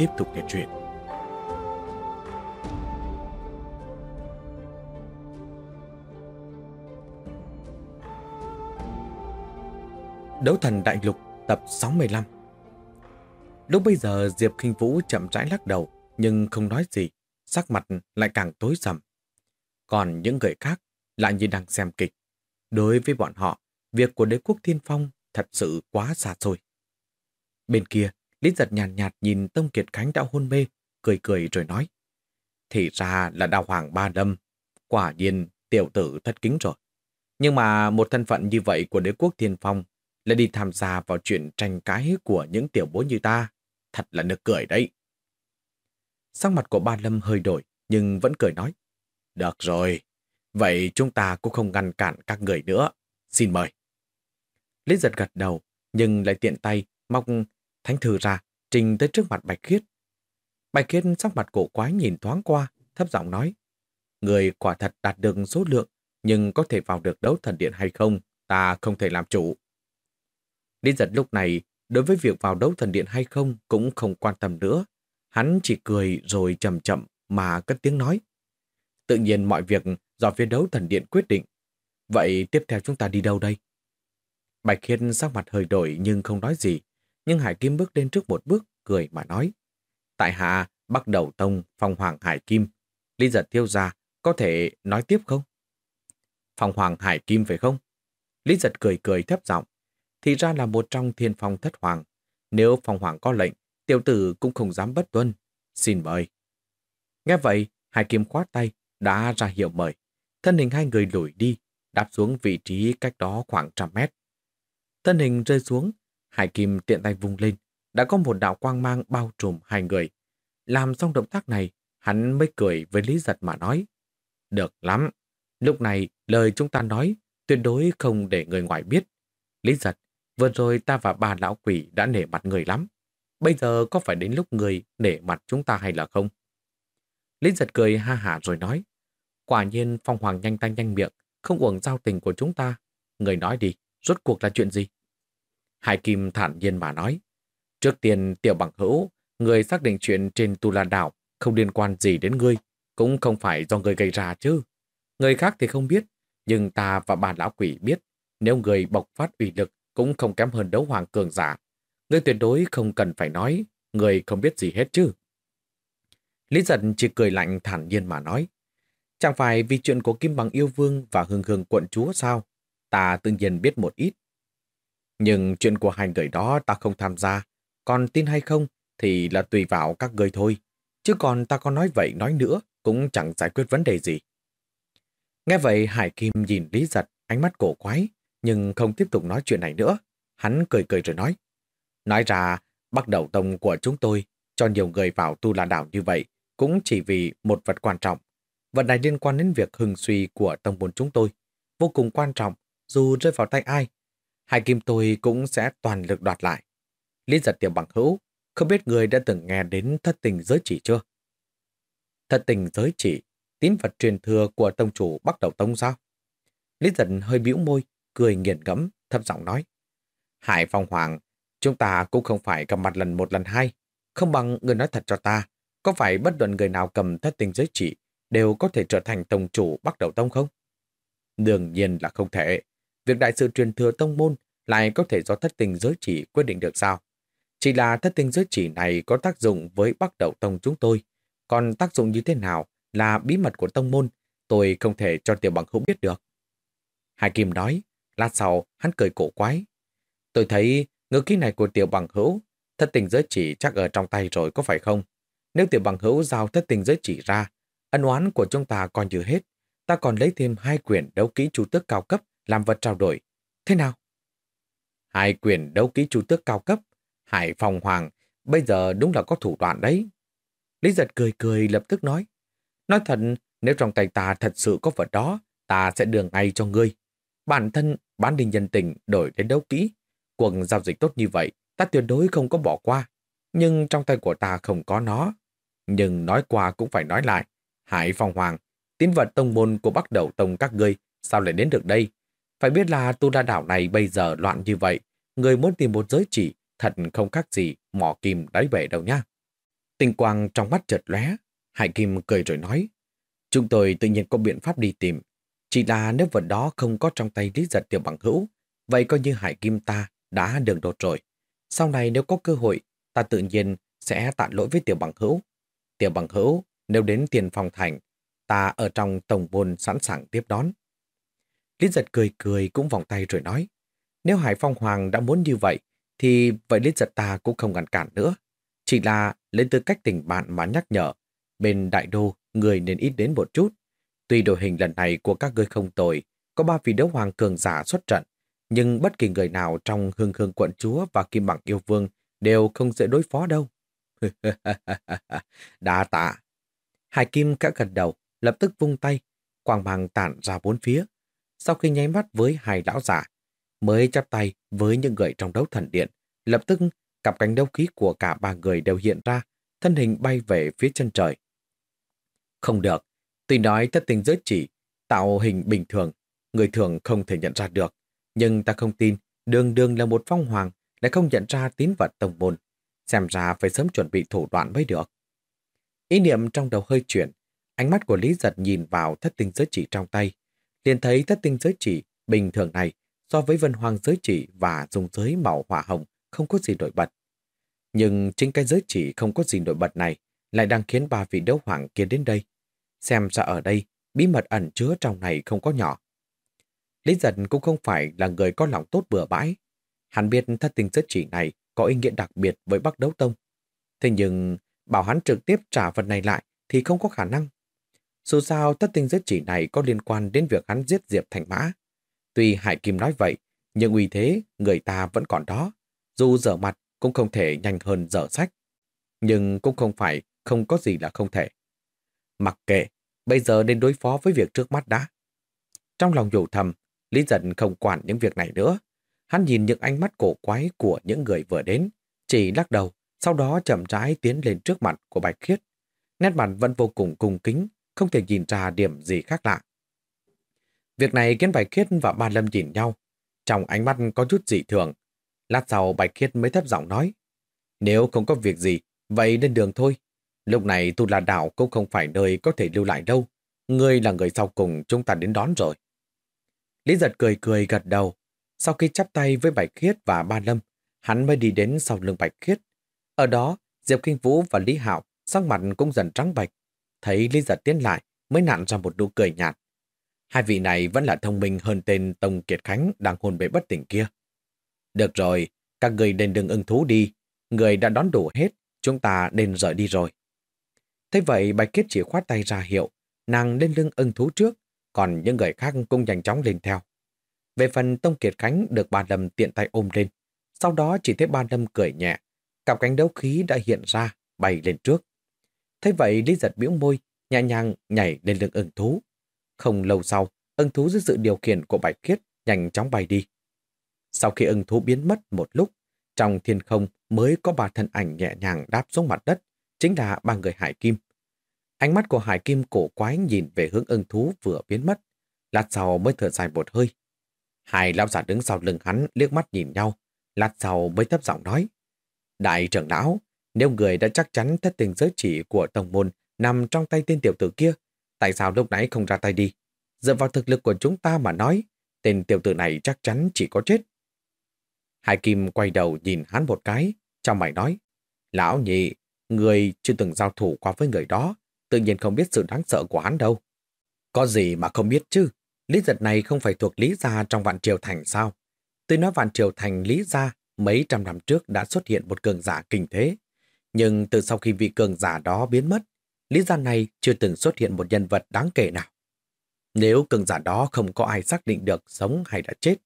tiếp tục nghe chuyện. Đấu thần đại lục tập 65 Lúc bây giờ Diệp Kinh Vũ chậm rãi lắc đầu nhưng không nói gì, sắc mặt lại càng tối sầm. Còn những người khác lại như đang xem kịch. Đối với bọn họ, việc của đế quốc thiên phong thật sự quá xa xôi. Bên kia, Lý giật nhàn nhạt, nhạt nhìn Tông Kiệt Khánh đã hôn mê, cười cười rồi nói. Thì ra là đào hoàng ba lâm, quả nhiên tiểu tử thất kính rồi. Nhưng mà một thân phận như vậy của đế quốc thiên phong lại đi tham gia vào chuyện tranh cãi của những tiểu bố như ta. Thật là nực cười đấy. Sắc mặt của ba lâm hơi đổi, nhưng vẫn cười nói. Được rồi, vậy chúng ta cũng không ngăn cản các người nữa. Xin mời. Lý giật gật đầu, nhưng lại tiện tay móc Thánh thư ra, trình tới trước mặt Bạch Khiết. Bạch Khiết sắc mặt cổ quái nhìn thoáng qua, thấp giọng nói. Người quả thật đạt được số lượng, nhưng có thể vào được đấu thần điện hay không, ta không thể làm chủ. Lý giật lúc này, đối với việc vào đấu thần điện hay không cũng không quan tâm nữa. Hắn chỉ cười rồi chậm chậm mà cất tiếng nói. Tự nhiên mọi việc do phía đấu thần điện quyết định. Vậy tiếp theo chúng ta đi đâu đây? Bạch Khiết sắc mặt hơi đổi nhưng không nói gì. Nhưng Hải Kim bước lên trước một bước, cười mà nói. Tại hạ, bắt đầu tông, phong hoàng Hải Kim. Lý giật thiêu ra, có thể nói tiếp không? Phong hoàng Hải Kim phải không? Lý giật cười cười thấp giọng. Thì ra là một trong thiên phong thất hoàng. Nếu phong hoàng có lệnh, tiểu tử cũng không dám bất tuân. Xin mời. Nghe vậy, Hải Kim khoát tay, đã ra hiệu mời. Thân hình hai người lùi đi, đáp xuống vị trí cách đó khoảng trăm mét. Thân hình rơi xuống, Hải Kim tiện tay vung lên, đã có một đạo quang mang bao trùm hai người. Làm xong động tác này, hắn mới cười với Lý Giật mà nói. Được lắm, lúc này lời chúng ta nói tuyệt đối không để người ngoài biết. Lý Giật, vừa rồi ta và bà lão quỷ đã nể mặt người lắm. Bây giờ có phải đến lúc người nể mặt chúng ta hay là không? Lý Giật cười ha hả rồi nói. Quả nhiên Phong Hoàng nhanh tay nhanh miệng, không uổng giao tình của chúng ta. Người nói đi, rốt cuộc là chuyện gì? Hải Kim thản nhiên mà nói. Trước tiên tiểu bằng hữu, người xác định chuyện trên Tu La Đảo không liên quan gì đến ngươi, cũng không phải do người gây ra chứ. Người khác thì không biết, nhưng ta và bà lão quỷ biết, nếu người bộc phát ủy lực cũng không kém hơn đấu hoàng cường giả. Ngươi tuyệt đối không cần phải nói, người không biết gì hết chứ. Lý giật chỉ cười lạnh thản nhiên mà nói. Chẳng phải vì chuyện của Kim Bằng Yêu Vương và Hương Hương quận chúa sao? Ta tự nhiên biết một ít, nhưng chuyện của hai người đó ta không tham gia, còn tin hay không thì là tùy vào các người thôi. Chứ còn ta có nói vậy nói nữa cũng chẳng giải quyết vấn đề gì. Nghe vậy Hải Kim nhìn Lý Giật, ánh mắt cổ quái, nhưng không tiếp tục nói chuyện này nữa. Hắn cười cười rồi nói. Nói ra, bắt đầu tông của chúng tôi cho nhiều người vào tu la đảo như vậy cũng chỉ vì một vật quan trọng. Vật này liên quan đến việc hừng suy của tông môn chúng tôi. Vô cùng quan trọng, dù rơi vào tay ai hai kim tôi cũng sẽ toàn lực đoạt lại. Lý giật tiểu bằng hữu, không biết người đã từng nghe đến thất tình giới chỉ chưa? Thất tình giới chỉ, tín vật truyền thừa của tông chủ bắt đầu tông sao? Lý giật hơi bĩu môi, cười nghiền ngẫm, thấp giọng nói. Hải Phong Hoàng, chúng ta cũng không phải gặp mặt lần một lần hai. Không bằng người nói thật cho ta, có phải bất luận người nào cầm thất tình giới chỉ đều có thể trở thành tông chủ bắt đầu tông không? Đương nhiên là không thể việc đại sự truyền thừa tông môn lại có thể do thất tình giới chỉ quyết định được sao? Chỉ là thất tình giới chỉ này có tác dụng với bắt đầu tông chúng tôi, còn tác dụng như thế nào là bí mật của tông môn, tôi không thể cho tiểu bằng hữu biết được. Hải Kim nói, lát sau hắn cười cổ quái. Tôi thấy ngữ khí này của tiểu bằng hữu, thất tình giới chỉ chắc ở trong tay rồi có phải không? Nếu tiểu bằng hữu giao thất tình giới chỉ ra, ân oán của chúng ta còn như hết, ta còn lấy thêm hai quyển đấu kỹ chủ tước cao cấp làm vật trao đổi. Thế nào? Hai quyền đấu ký chủ tước cao cấp, Hải Phòng Hoàng, bây giờ đúng là có thủ đoạn đấy. Lý giật cười cười lập tức nói. Nói thật, nếu trong tay ta thật sự có vật đó, ta sẽ đưa ngay cho ngươi. Bản thân bán đi nhân tình đổi đến đấu kỹ. Cuộc giao dịch tốt như vậy, ta tuyệt đối không có bỏ qua. Nhưng trong tay của ta không có nó. Nhưng nói qua cũng phải nói lại. Hải Phong Hoàng, tín vật tông môn của bắt đầu tông các ngươi, sao lại đến được đây? Phải biết là tu đa đảo này bây giờ loạn như vậy. Người muốn tìm một giới chỉ, thật không khác gì mỏ kim đáy bể đâu nha. Tình quang trong mắt chợt lóe, Hải Kim cười rồi nói, chúng tôi tự nhiên có biện pháp đi tìm, chỉ là nếu vật đó không có trong tay lý giật tiểu bằng hữu, vậy coi như Hải Kim ta đã đường đột rồi. Sau này nếu có cơ hội, ta tự nhiên sẽ tạ lỗi với tiểu bằng hữu. Tiểu bằng hữu, nếu đến tiền phòng thành, ta ở trong tổng môn sẵn sàng tiếp đón. Lý giật cười cười cũng vòng tay rồi nói, nếu Hải Phong Hoàng đã muốn như vậy, thì vậy Lý giật ta cũng không ngăn cản nữa. Chỉ là lên tư cách tình bạn mà nhắc nhở, bên đại đô người nên ít đến một chút. Tuy đội hình lần này của các ngươi không tồi, có ba vị đấu hoàng cường giả xuất trận, nhưng bất kỳ người nào trong hương hương quận chúa và kim bằng yêu vương đều không dễ đối phó đâu. Đã tạ. Hải Kim cả gật đầu, lập tức vung tay, quang mang tản ra bốn phía. Sau khi nháy mắt với hai lão giả, mới chắp tay với những người trong đấu thần điện, lập tức cặp cánh đấu khí của cả ba người đều hiện ra, thân hình bay về phía chân trời. Không được, tuy nói thất tình giới chỉ, tạo hình bình thường, người thường không thể nhận ra được, nhưng ta không tin đường đường là một phong hoàng lại không nhận ra tín vật tông môn. Xem ra phải sớm chuẩn bị thủ đoạn mới được. Ý niệm trong đầu hơi chuyển, ánh mắt của Lý Giật nhìn vào thất tinh giới chỉ trong tay, liền thấy thất tinh giới chỉ bình thường này so với vân hoàng giới chỉ và dùng giới màu hỏa hồng không có gì nổi bật. Nhưng chính cái giới chỉ không có gì nổi bật này lại đang khiến ba vị đấu hoàng kia đến đây. Xem ra ở đây, bí mật ẩn chứa trong này không có nhỏ. Lý giật cũng không phải là người có lòng tốt bừa bãi. Hắn biết thất tình giới chỉ này có ý nghĩa đặc biệt với Bắc Đấu Tông. Thế nhưng, bảo hắn trực tiếp trả vật này lại thì không có khả năng. Dù sao thất tinh giới chỉ này có liên quan đến việc hắn giết Diệp Thành Mã. Tuy Hải Kim nói vậy, nhưng uy thế người ta vẫn còn đó. Dù dở mặt cũng không thể nhanh hơn dở sách. Nhưng cũng không phải không có gì là không thể. Mặc kệ, bây giờ nên đối phó với việc trước mắt đã. Trong lòng dù thầm, Lý Dân không quản những việc này nữa. Hắn nhìn những ánh mắt cổ quái của những người vừa đến, chỉ lắc đầu, sau đó chậm rãi tiến lên trước mặt của Bạch Khiết. Nét mặt vẫn vô cùng cung kính, không thể nhìn ra điểm gì khác lạ. Việc này khiến Bạch Khiết và Ba Lâm nhìn nhau. Trong ánh mắt có chút dị thường, Lát sau Bạch Khiết mới thấp giọng nói. Nếu không có việc gì, vậy lên đường thôi. Lúc này Tu La Đảo cũng không phải nơi có thể lưu lại đâu. Ngươi là người sau cùng chúng ta đến đón rồi. Lý giật cười cười gật đầu. Sau khi chắp tay với Bạch Khiết và Ba Lâm, hắn mới đi đến sau lưng Bạch Khiết. Ở đó, Diệp Kinh Vũ và Lý Hạo sắc mặt cũng dần trắng bạch. Thấy Lý giật tiến lại mới nặn ra một nụ cười nhạt. Hai vị này vẫn là thông minh hơn tên Tông Kiệt Khánh đang hồn bể bất tỉnh kia. Được rồi, các người nên đừng ưng thú đi. Người đã đón đủ hết, chúng ta nên rời đi rồi. Thế vậy Bạch Kiết chỉ khoát tay ra hiệu, nàng lên lưng ưng thú trước, còn những người khác cũng nhanh chóng lên theo. Về phần Tông Kiệt Khánh được bà Lâm tiện tay ôm lên, sau đó chỉ thấy ba Lâm cười nhẹ, cặp cánh đấu khí đã hiện ra, bay lên trước. Thế vậy Lý giật biểu môi, nhẹ nhàng nhảy lên lưng ưng thú. Không lâu sau, ưng thú dưới sự điều khiển của Bạch Kiết nhanh chóng bay đi. Sau khi ưng thú biến mất một lúc, trong thiên không mới có ba thân ảnh nhẹ nhàng đáp xuống mặt đất, chính là ba người Hải Kim. Ánh mắt của Hải Kim cổ quái nhìn về hướng ưng thú vừa biến mất, lát sau mới thở dài một hơi. Hai lão giả đứng sau lưng hắn liếc mắt nhìn nhau, lát sau mới thấp giọng nói. Đại trưởng lão, nếu người đã chắc chắn thất tình giới chỉ của tổng môn nằm trong tay tên tiểu tử kia, tại sao lúc nãy không ra tay đi? Dựa vào thực lực của chúng ta mà nói, tên tiểu tử này chắc chắn chỉ có chết. Hải Kim quay đầu nhìn hắn một cái, trong mày nói, Lão nhị, người chưa từng giao thủ qua với người đó, tự nhiên không biết sự đáng sợ của hắn đâu. Có gì mà không biết chứ, lý giật này không phải thuộc lý gia trong vạn triều thành sao? Tôi nói vạn triều thành lý gia mấy trăm năm trước đã xuất hiện một cường giả kinh thế. Nhưng từ sau khi vị cường giả đó biến mất, lý gian này chưa từng xuất hiện một nhân vật đáng kể nào. Nếu cường giả đó không có ai xác định được sống hay đã chết,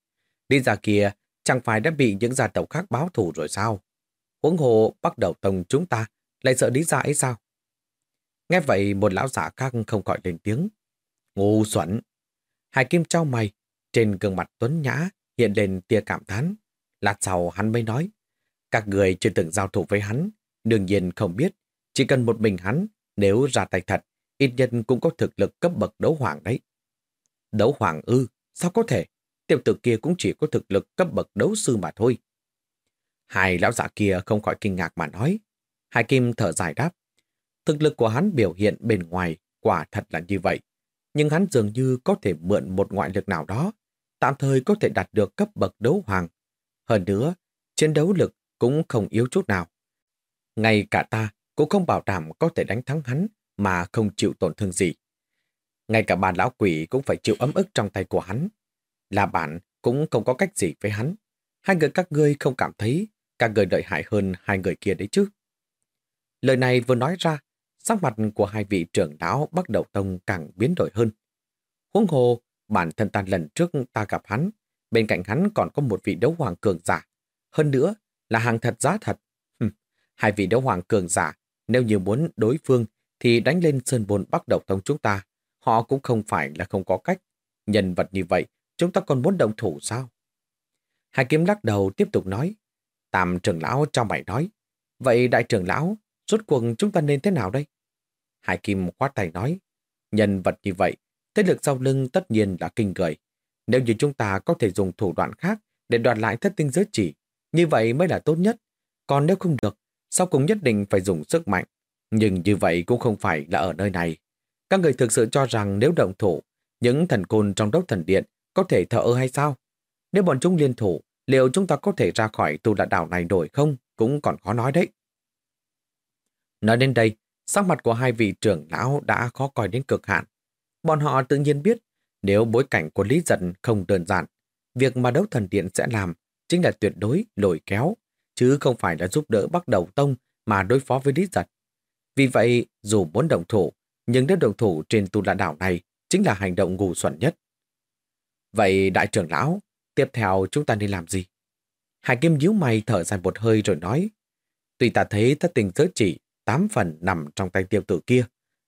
lý gia kia Chẳng phải đã bị những gia tộc khác báo thù rồi sao? Huống hồ bắt đầu tông chúng ta lại sợ lý gia ấy sao? Nghe vậy một lão giả khác không gọi lên tiếng. Ngu xuẩn! Hải Kim trao mày, trên gương mặt tuấn nhã hiện lên tia cảm thán. Lát sau hắn mới nói, các người chưa từng giao thủ với hắn, đương nhiên không biết, chỉ cần một mình hắn, nếu ra tay thật, ít nhân cũng có thực lực cấp bậc đấu hoàng đấy. Đấu hoàng ư, sao có thể? Tiểu tử kia cũng chỉ có thực lực cấp bậc đấu sư mà thôi. Hai lão giả kia không khỏi kinh ngạc mà nói. Hai Kim thở dài đáp. Thực lực của hắn biểu hiện bên ngoài quả thật là như vậy. Nhưng hắn dường như có thể mượn một ngoại lực nào đó, tạm thời có thể đạt được cấp bậc đấu hoàng. Hơn nữa, chiến đấu lực cũng không yếu chút nào. Ngay cả ta cũng không bảo đảm có thể đánh thắng hắn mà không chịu tổn thương gì. Ngay cả bàn lão quỷ cũng phải chịu ấm ức trong tay của hắn. Là bạn cũng không có cách gì với hắn. Hai người các ngươi không cảm thấy các người đợi hại hơn hai người kia đấy chứ. Lời này vừa nói ra, sắc mặt của hai vị trưởng lão bắt đầu tông càng biến đổi hơn. Huống hồ, bản thân ta lần trước ta gặp hắn, bên cạnh hắn còn có một vị đấu hoàng cường giả. Hơn nữa, là hàng thật giá thật hai vị đấu hoàng cường giả, nếu như muốn đối phương thì đánh lên sơn bồn bắt đầu tông chúng ta. Họ cũng không phải là không có cách. Nhân vật như vậy, chúng ta còn muốn động thủ sao? Hai kiếm lắc đầu tiếp tục nói. Tam trưởng lão cho mày nói. Vậy đại trưởng lão, rốt cuộc chúng ta nên thế nào đây? Hải Kim khoát tay nói. Nhân vật như vậy, thế lực sau lưng tất nhiên là kinh người. Nếu như chúng ta có thể dùng thủ đoạn khác để đoạt lại thất tinh giới chỉ, như vậy mới là tốt nhất. Còn nếu không được, sau cùng nhất định phải dùng sức mạnh. Nhưng như vậy cũng không phải là ở nơi này. Các người thực sự cho rằng nếu động thủ, những thần côn trong đốc thần điện có thể thở hay sao? Nếu bọn chúng liên thủ, liệu chúng ta có thể ra khỏi tù đạn đảo này nổi không? Cũng còn khó nói đấy. Nói đến đây, sắc mặt của hai vị trưởng lão đã khó coi đến cực hạn. Bọn họ tự nhiên biết, nếu bối cảnh của Lý Dân không đơn giản, việc mà đấu thần điện sẽ làm chính là tuyệt đối lồi kéo, chứ không phải là giúp đỡ bắt đầu tông mà đối phó với Lý Giật. Vì vậy, dù muốn động thủ, nhưng nếu động thủ trên tu lạ đảo này chính là hành động ngu xuẩn nhất. Vậy đại trưởng lão, tiếp theo chúng ta nên làm gì? Hải Kim nhíu mày thở dài một hơi rồi nói, tuy ta thấy thất tình giới chỉ tám phần nằm trong tay tiêu tử kia,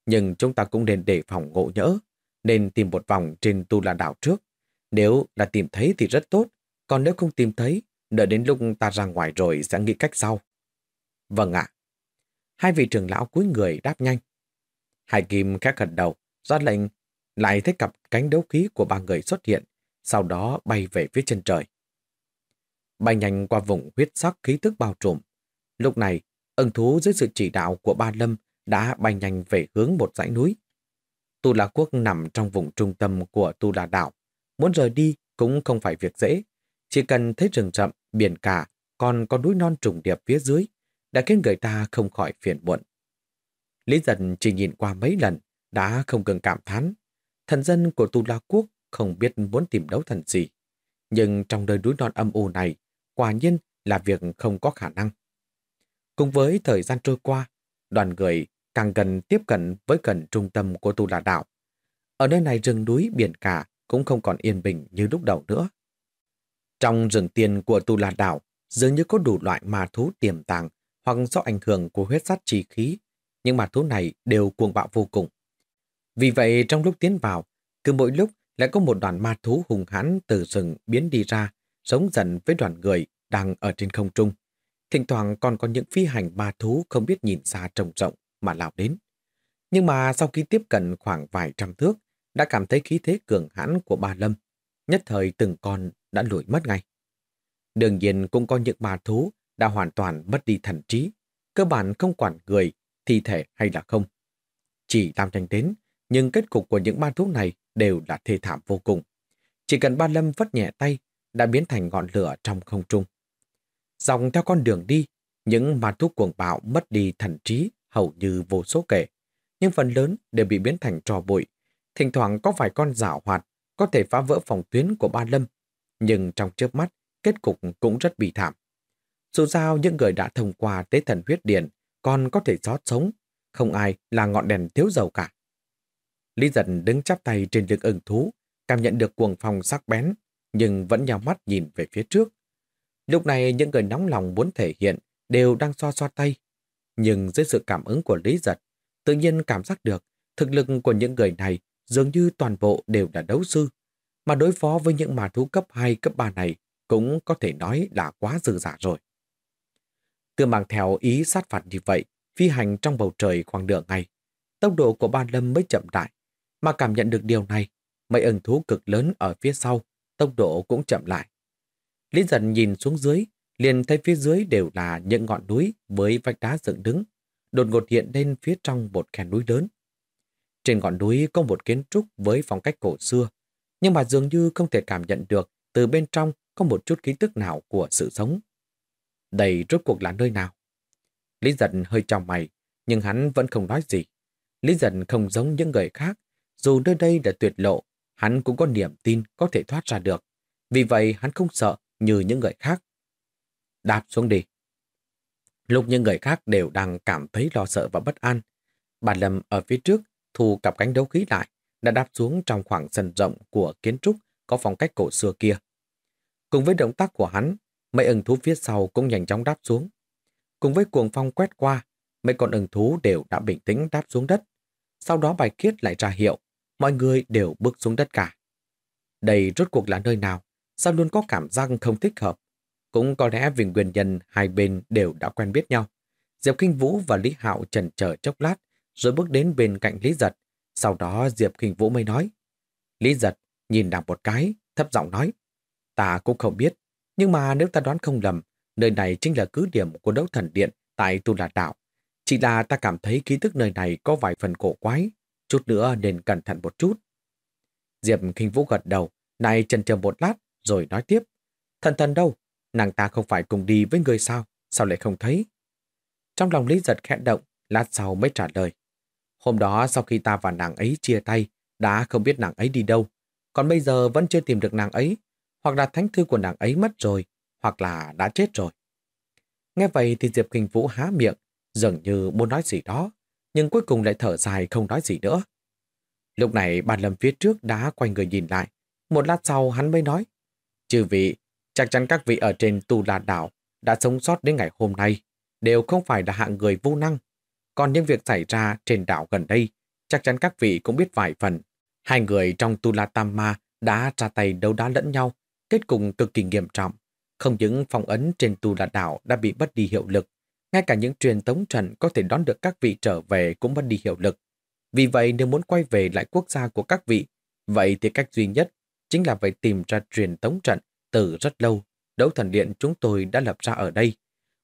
nhưng chúng ta cũng nên đề phòng ngộ nhỡ, nên tìm một vòng trên tu la đảo trước. Nếu là tìm thấy thì rất tốt, còn nếu không tìm thấy, đợi đến lúc ta ra ngoài rồi sẽ nghĩ cách sau. Vâng ạ. Hai vị trưởng lão cúi người đáp nhanh. Hải Kim khẽ gật đầu, ra lệnh, lại thấy cặp cánh đấu khí của ba người xuất hiện, sau đó bay về phía chân trời. Bay nhanh qua vùng huyết sắc khí tức bao trùm. Lúc này, ưng thú dưới sự chỉ đạo của ba lâm đã bay nhanh về hướng một dãy núi. Tu La Quốc nằm trong vùng trung tâm của Tu La Đảo. Muốn rời đi cũng không phải việc dễ. Chỉ cần thấy rừng rậm, biển cả, còn có núi non trùng điệp phía dưới, đã khiến người ta không khỏi phiền muộn. Lý dần chỉ nhìn qua mấy lần, đã không cần cảm thán. Thần dân của Tu La Quốc không biết muốn tìm đấu thần gì. Nhưng trong đời núi non âm u này, quả nhiên là việc không có khả năng. Cùng với thời gian trôi qua, đoàn người càng gần tiếp cận với gần trung tâm của Tu La Đảo. Ở nơi này rừng núi biển cả cũng không còn yên bình như lúc đầu nữa. Trong rừng tiền của Tu La Đảo dường như có đủ loại ma thú tiềm tàng hoặc do ảnh hưởng của huyết sát trì khí, nhưng ma thú này đều cuồng bạo vô cùng. Vì vậy trong lúc tiến vào, cứ mỗi lúc lại có một đoàn ma thú hùng hãn từ rừng biến đi ra, sống dần với đoàn người đang ở trên không trung. Thỉnh thoảng còn có những phi hành ma thú không biết nhìn xa trông rộng mà lao đến. Nhưng mà sau khi tiếp cận khoảng vài trăm thước, đã cảm thấy khí thế cường hãn của ba lâm. Nhất thời từng con đã lùi mất ngay. Đương nhiên cũng có những ma thú đã hoàn toàn mất đi thần trí, cơ bản không quản người, thi thể hay là không. Chỉ làm tranh đến, nhưng kết cục của những ma thú này đều là thê thảm vô cùng. Chỉ cần ba lâm vất nhẹ tay, đã biến thành ngọn lửa trong không trung. Dòng theo con đường đi, những ma thú cuồng bạo mất đi thần trí hầu như vô số kể, nhưng phần lớn đều bị biến thành trò bụi. Thỉnh thoảng có vài con giả hoạt có thể phá vỡ phòng tuyến của ba lâm, nhưng trong chớp mắt, kết cục cũng rất bị thảm. Dù sao những người đã thông qua tế thần huyết điện còn có thể sót sống, không ai là ngọn đèn thiếu dầu cả. Lý dần đứng chắp tay trên lưng ưng thú, cảm nhận được cuồng phong sắc bén, nhưng vẫn nhào mắt nhìn về phía trước. Lúc này những người nóng lòng muốn thể hiện đều đang xoa xoa tay, nhưng dưới sự cảm ứng của Lý Giật, tự nhiên cảm giác được thực lực của những người này dường như toàn bộ đều là đấu sư, mà đối phó với những ma thú cấp 2, cấp 3 này cũng có thể nói là quá dư giả rồi. từ mang theo ý sát phạt như vậy, phi hành trong bầu trời khoảng nửa ngày, tốc độ của Ba Lâm mới chậm lại, mà cảm nhận được điều này, mấy ẩn thú cực lớn ở phía sau, tốc độ cũng chậm lại. Lý dần nhìn xuống dưới, liền thấy phía dưới đều là những ngọn núi với vách đá dựng đứng, đột ngột hiện lên phía trong một khe núi lớn. Trên ngọn núi có một kiến trúc với phong cách cổ xưa, nhưng mà dường như không thể cảm nhận được từ bên trong có một chút ký tức nào của sự sống. Đây rốt cuộc là nơi nào? Lý giận hơi trong mày, nhưng hắn vẫn không nói gì. Lý giận không giống những người khác, dù nơi đây là tuyệt lộ, hắn cũng có niềm tin có thể thoát ra được. Vì vậy hắn không sợ như những người khác. Đạp xuống đi. Lúc những người khác đều đang cảm thấy lo sợ và bất an, bà Lâm ở phía trước thu cặp cánh đấu khí lại, đã đáp xuống trong khoảng sân rộng của kiến trúc có phong cách cổ xưa kia. Cùng với động tác của hắn, mấy ưng thú phía sau cũng nhanh chóng đáp xuống. Cùng với cuồng phong quét qua, mấy con ưng thú đều đã bình tĩnh đáp xuống đất. Sau đó bài kiết lại ra hiệu, mọi người đều bước xuống đất cả. Đây rốt cuộc là nơi nào? Sao luôn có cảm giác không thích hợp? Cũng có lẽ vì nguyên nhân hai bên đều đã quen biết nhau. Diệp Kinh Vũ và Lý Hạo chần chờ chốc lát, rồi bước đến bên cạnh Lý Giật. Sau đó Diệp Kinh Vũ mới nói. Lý Giật nhìn nàng một cái, thấp giọng nói. Ta cũng không biết, nhưng mà nếu ta đoán không lầm, nơi này chính là cứ điểm của đấu thần điện tại Tu La Đạo. Chỉ là ta cảm thấy ký thức nơi này có vài phần cổ quái, chút nữa nên cẩn thận một chút. Diệp Kinh Vũ gật đầu, này chần chờ một lát, rồi nói tiếp. Thần thần đâu? Nàng ta không phải cùng đi với người sao? Sao lại không thấy? Trong lòng Lý giật khẽ động, lát sau mới trả lời. Hôm đó sau khi ta và nàng ấy chia tay, đã không biết nàng ấy đi đâu. Còn bây giờ vẫn chưa tìm được nàng ấy, hoặc là thánh thư của nàng ấy mất rồi, hoặc là đã chết rồi. Nghe vậy thì Diệp Kinh Vũ há miệng, dường như muốn nói gì đó, nhưng cuối cùng lại thở dài không nói gì nữa. Lúc này bàn lâm phía trước đã quay người nhìn lại. Một lát sau hắn mới nói, Chư vị, chắc chắn các vị ở trên Tu La Đảo đã sống sót đến ngày hôm nay, đều không phải là hạng người vô năng. Còn những việc xảy ra trên đảo gần đây, chắc chắn các vị cũng biết vài phần. Hai người trong Tula Tama đã ra tay đấu đá lẫn nhau, kết cùng cực kỳ nghiêm trọng. Không những phong ấn trên Tu La Đảo đã bị mất đi hiệu lực, ngay cả những truyền tống trận có thể đón được các vị trở về cũng mất đi hiệu lực. Vì vậy nếu muốn quay về lại quốc gia của các vị, vậy thì cách duy nhất chính là phải tìm ra truyền tống trận từ rất lâu. Đấu thần điện chúng tôi đã lập ra ở đây.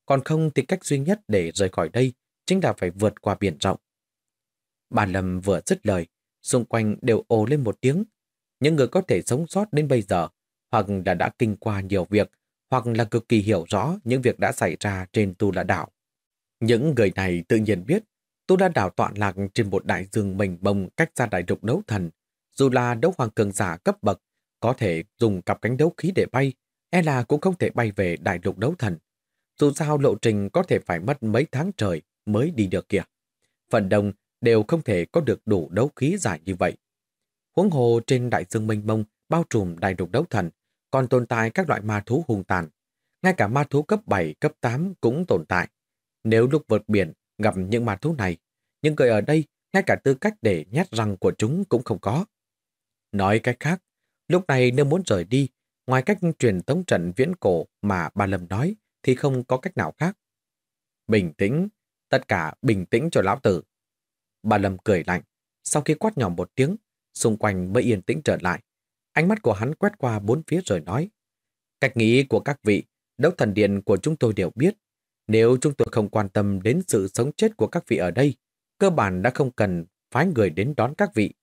Còn không thì cách duy nhất để rời khỏi đây chính là phải vượt qua biển rộng. Bà Lâm vừa dứt lời, xung quanh đều ồ lên một tiếng. Những người có thể sống sót đến bây giờ, hoặc là đã kinh qua nhiều việc, hoặc là cực kỳ hiểu rõ những việc đã xảy ra trên Tu La Đảo. Những người này tự nhiên biết Tu La Đảo tọa lạc trên một đại dương mênh mông cách ra đại lục đấu thần. Dù là đấu hoàng cường giả cấp bậc, có thể dùng cặp cánh đấu khí để bay, e là cũng không thể bay về đại lục đấu thần. Dù sao lộ trình có thể phải mất mấy tháng trời mới đi được kìa. Phần đông đều không thể có được đủ đấu khí dài như vậy. Huống hồ trên đại dương mênh mông bao trùm đại lục đấu thần còn tồn tại các loại ma thú hung tàn. Ngay cả ma thú cấp 7, cấp 8 cũng tồn tại. Nếu lúc vượt biển gặp những ma thú này, những người ở đây ngay cả tư cách để nhét răng của chúng cũng không có. Nói cách khác, lúc này nếu muốn rời đi, ngoài cách truyền tống trận viễn cổ mà bà Lâm nói, thì không có cách nào khác. Bình tĩnh, tất cả bình tĩnh cho lão tử. Bà Lâm cười lạnh, sau khi quát nhỏ một tiếng, xung quanh mới yên tĩnh trở lại. Ánh mắt của hắn quét qua bốn phía rồi nói, cách nghĩ của các vị, đấu thần điện của chúng tôi đều biết. Nếu chúng tôi không quan tâm đến sự sống chết của các vị ở đây, cơ bản đã không cần phái người đến đón các vị.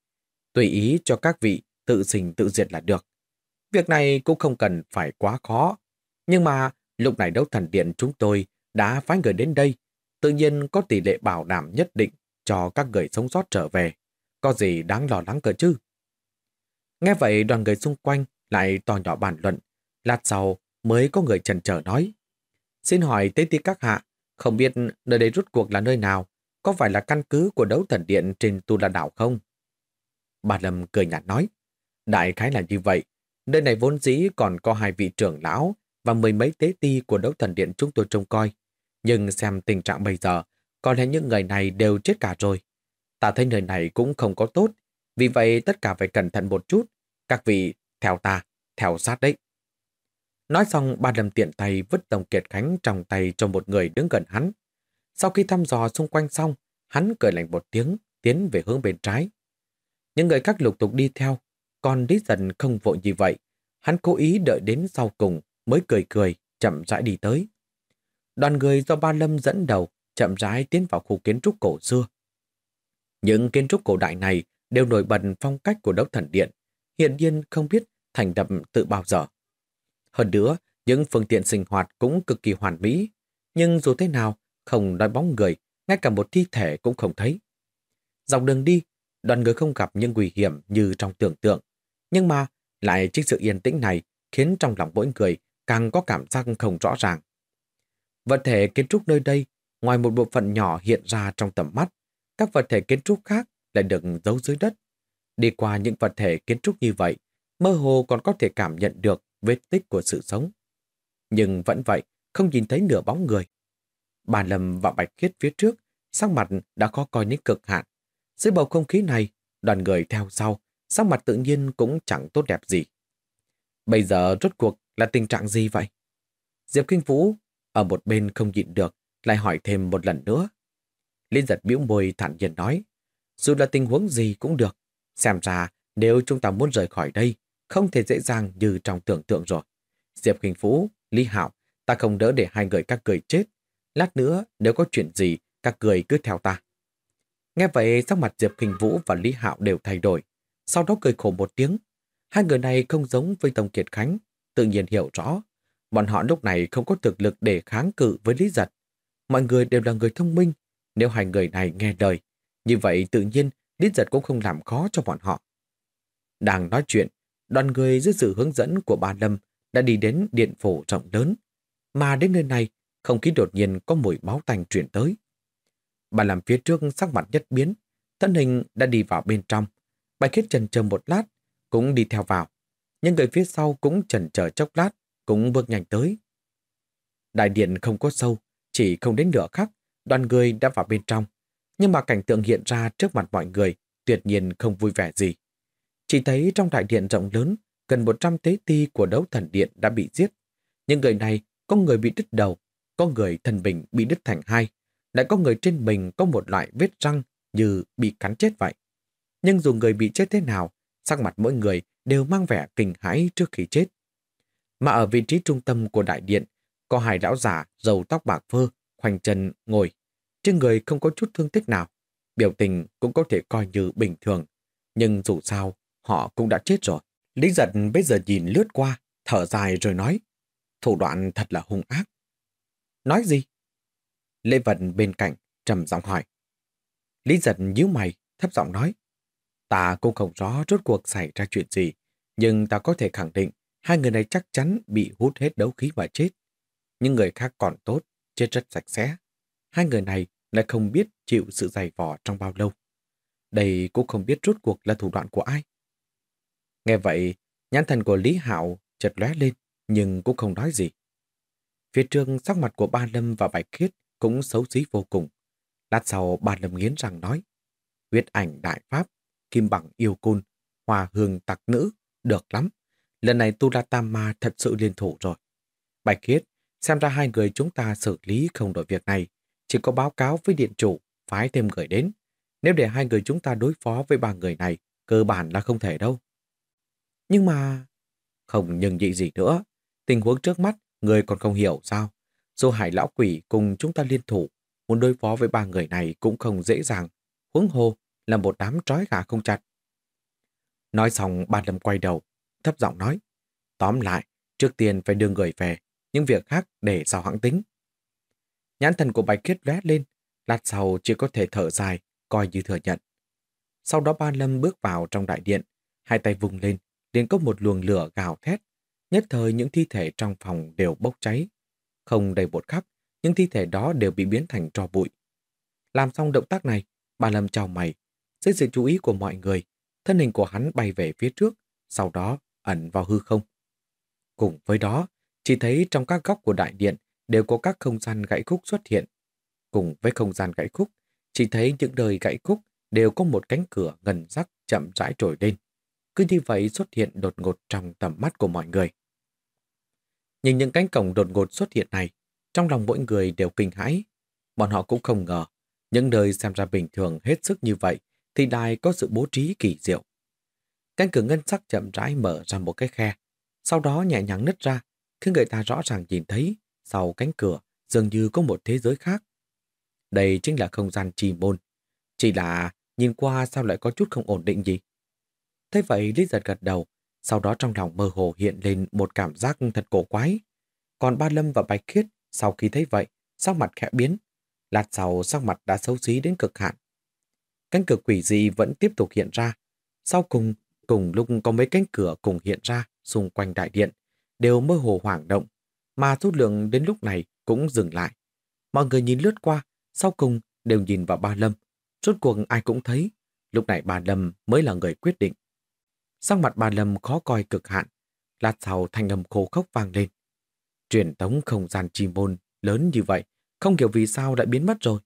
Tùy ý cho các vị tự sinh tự diệt là được. Việc này cũng không cần phải quá khó. Nhưng mà lúc này đấu thần điện chúng tôi đã phái người đến đây, tự nhiên có tỷ lệ bảo đảm nhất định cho các người sống sót trở về. Có gì đáng lo lắng cơ chứ? Nghe vậy đoàn người xung quanh lại to nhỏ bàn luận. Lát sau mới có người trần trở nói. Xin hỏi tế ti các hạ, không biết nơi đây rút cuộc là nơi nào? Có phải là căn cứ của đấu thần điện trên Tu La Đảo không? Bà Lâm cười nhạt nói. Đại khái là như vậy. Nơi này vốn dĩ còn có hai vị trưởng lão và mười mấy tế ti của đấu thần điện chúng tôi trông coi. Nhưng xem tình trạng bây giờ, có lẽ những người này đều chết cả rồi. Ta thấy nơi này cũng không có tốt, vì vậy tất cả phải cẩn thận một chút. Các vị, theo ta, theo sát đấy. Nói xong, ba đầm tiện tay vứt tổng kiệt khánh trong tay cho một người đứng gần hắn. Sau khi thăm dò xung quanh xong, hắn cười lạnh một tiếng, tiến về hướng bên trái. Những người khác lục tục đi theo, còn Lý Dần không vội như vậy. Hắn cố ý đợi đến sau cùng mới cười cười, chậm rãi đi tới. Đoàn người do Ba Lâm dẫn đầu chậm rãi tiến vào khu kiến trúc cổ xưa. Những kiến trúc cổ đại này đều nổi bật phong cách của đốc thần điện, hiện nhiên không biết thành đập tự bao giờ. Hơn nữa, những phương tiện sinh hoạt cũng cực kỳ hoàn mỹ, nhưng dù thế nào, không nói bóng người, ngay cả một thi thể cũng không thấy. Dọc đường đi, đoàn người không gặp những nguy hiểm như trong tưởng tượng, nhưng mà lại chính sự yên tĩnh này khiến trong lòng mỗi người càng có cảm giác không rõ ràng. Vật thể kiến trúc nơi đây, ngoài một bộ phận nhỏ hiện ra trong tầm mắt, các vật thể kiến trúc khác lại được giấu dưới đất. Đi qua những vật thể kiến trúc như vậy, mơ hồ còn có thể cảm nhận được vết tích của sự sống. Nhưng vẫn vậy, không nhìn thấy nửa bóng người. Bà Lâm và Bạch Khiết phía trước, sắc mặt đã khó coi đến cực hạn. Dưới bầu không khí này, đoàn người theo sau, sắc mặt tự nhiên cũng chẳng tốt đẹp gì. Bây giờ rốt cuộc là tình trạng gì vậy? Diệp Kinh Vũ ở một bên không nhịn được, lại hỏi thêm một lần nữa. Liên giật biểu môi thản nhiên nói, dù là tình huống gì cũng được, xem ra nếu chúng ta muốn rời khỏi đây, không thể dễ dàng như trong tưởng tượng rồi. Diệp Kinh Vũ, Lý Hạo, ta không đỡ để hai người các cười chết. Lát nữa, nếu có chuyện gì, các cười cứ theo ta. Nghe vậy, sắc mặt Diệp Kinh Vũ và Lý Hạo đều thay đổi. Sau đó cười khổ một tiếng. Hai người này không giống với Tông Kiệt Khánh, tự nhiên hiểu rõ. Bọn họ lúc này không có thực lực để kháng cự với Lý Giật. Mọi người đều là người thông minh. Nếu hai người này nghe lời, như vậy tự nhiên Lý Giật cũng không làm khó cho bọn họ. Đang nói chuyện, đoàn người dưới sự hướng dẫn của bà Lâm đã đi đến điện phủ rộng lớn. Mà đến nơi này, không khí đột nhiên có mùi máu tanh chuyển tới. Bà làm phía trước sắc mặt nhất biến, thân hình đã đi vào bên trong. Bạch khiết trần chờ một lát, cũng đi theo vào. Nhưng người phía sau cũng chần chờ chốc lát, cũng bước nhanh tới. Đại điện không có sâu, chỉ không đến nửa khắc, đoàn người đã vào bên trong. Nhưng mà cảnh tượng hiện ra trước mặt mọi người tuyệt nhiên không vui vẻ gì. Chỉ thấy trong đại điện rộng lớn, gần 100 tế ti của đấu thần điện đã bị giết. Những người này, có người bị đứt đầu, có người thần bình bị đứt thành hai, lại có người trên mình có một loại vết răng như bị cắn chết vậy. Nhưng dù người bị chết thế nào, sắc mặt mỗi người đều mang vẻ kinh hãi trước khi chết. Mà ở vị trí trung tâm của đại điện, có hai lão giả dầu tóc bạc phơ, khoanh chân ngồi. Trên người không có chút thương tích nào. Biểu tình cũng có thể coi như bình thường. Nhưng dù sao, họ cũng đã chết rồi. Lý giật bây giờ nhìn lướt qua, thở dài rồi nói. Thủ đoạn thật là hung ác. Nói gì? Lê Vận bên cạnh, trầm giọng hỏi. Lý giật nhíu mày, thấp giọng nói. Ta cũng không rõ rốt cuộc xảy ra chuyện gì, nhưng ta có thể khẳng định hai người này chắc chắn bị hút hết đấu khí và chết. Nhưng người khác còn tốt, chết rất sạch sẽ. Hai người này lại không biết chịu sự dày vò trong bao lâu. Đây cũng không biết rốt cuộc là thủ đoạn của ai. Nghe vậy, nhãn thần của Lý Hạo chợt lóe lên, nhưng cũng không nói gì. Phía trường sắc mặt của Ba Lâm và Bạch Khiết cũng xấu xí vô cùng. Lát sau Ba Lâm nghiến răng nói, huyết ảnh đại pháp, kim bằng yêu côn, hòa hương tặc nữ, được lắm. Lần này Tu La Tam Ma thật sự liên thủ rồi. Bạch Khiết, xem ra hai người chúng ta xử lý không đổi việc này, chỉ có báo cáo với điện chủ, phái thêm người đến. Nếu để hai người chúng ta đối phó với ba người này, cơ bản là không thể đâu. Nhưng mà... Không nhưng dị gì nữa. Tình huống trước mắt, người còn không hiểu sao. Dù hải lão quỷ cùng chúng ta liên thủ, muốn đối phó với ba người này cũng không dễ dàng. Huống hồ là một đám trói gà không chặt. Nói xong, ba lâm quay đầu, thấp giọng nói. Tóm lại, trước tiên phải đưa người về, những việc khác để sau hãng tính. Nhãn thần của Bạch Khiết lóe lên, lát sau chỉ có thể thở dài, coi như thừa nhận. Sau đó ba lâm bước vào trong đại điện, hai tay vùng lên, liền có một luồng lửa gào thét. Nhất thời những thi thể trong phòng đều bốc cháy. Không đầy một khắc, những thi thể đó đều bị biến thành tro bụi. Làm xong động tác này, Ba Lâm chào mày. Dưới sự chú ý của mọi người, thân hình của hắn bay về phía trước, sau đó ẩn vào hư không. Cùng với đó, chỉ thấy trong các góc của đại điện đều có các không gian gãy khúc xuất hiện. Cùng với không gian gãy khúc, chỉ thấy những đời gãy khúc đều có một cánh cửa ngần sắc chậm rãi trồi lên. Cứ như vậy xuất hiện đột ngột trong tầm mắt của mọi người. Nhìn những cánh cổng đột ngột xuất hiện này, trong lòng mỗi người đều kinh hãi. Bọn họ cũng không ngờ, những nơi xem ra bình thường hết sức như vậy thì đài có sự bố trí kỳ diệu. Cánh cửa ngân sắc chậm rãi mở ra một cái khe, sau đó nhẹ nhàng nứt ra, khi người ta rõ ràng nhìn thấy sau cánh cửa dường như có một thế giới khác. Đây chính là không gian trì môn. Chỉ là nhìn qua sao lại có chút không ổn định gì. Thế vậy Lý giật gật đầu, sau đó trong lòng mơ hồ hiện lên một cảm giác thật cổ quái. Còn Ba Lâm và Bạch Khiết sau khi thấy vậy, sắc mặt khẽ biến. Lạt sau sắc mặt đã xấu xí đến cực hạn. Cánh cửa quỷ dị vẫn tiếp tục hiện ra. Sau cùng, cùng lúc có mấy cánh cửa cùng hiện ra xung quanh đại điện, đều mơ hồ hoảng động, mà số lượng đến lúc này cũng dừng lại. Mọi người nhìn lướt qua, sau cùng đều nhìn vào ba Lâm. Rốt cuộc ai cũng thấy, lúc này ba Lâm mới là người quyết định. Sang mặt ba Lâm khó coi cực hạn, lát sau thanh âm khô khốc vang lên. Truyền tống không gian chi môn lớn như vậy, không hiểu vì sao lại biến mất rồi.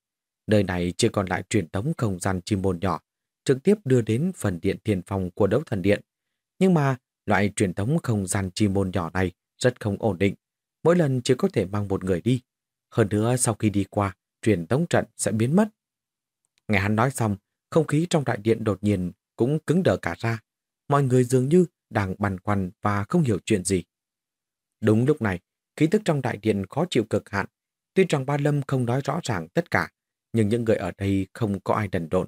Nơi này chỉ còn lại truyền tống không gian chi môn nhỏ, trực tiếp đưa đến phần điện thiền phòng của đấu thần điện. Nhưng mà loại truyền thống không gian chi môn nhỏ này rất không ổn định. Mỗi lần chỉ có thể mang một người đi. Hơn nữa sau khi đi qua, truyền tống trận sẽ biến mất. Nghe hắn nói xong, không khí trong đại điện đột nhiên cũng cứng đờ cả ra. Mọi người dường như đang băn khoăn và không hiểu chuyện gì. Đúng lúc này, khí tức trong đại điện khó chịu cực hạn. Tuy rằng Ba Lâm không nói rõ ràng tất cả, nhưng những người ở đây không có ai đần độn.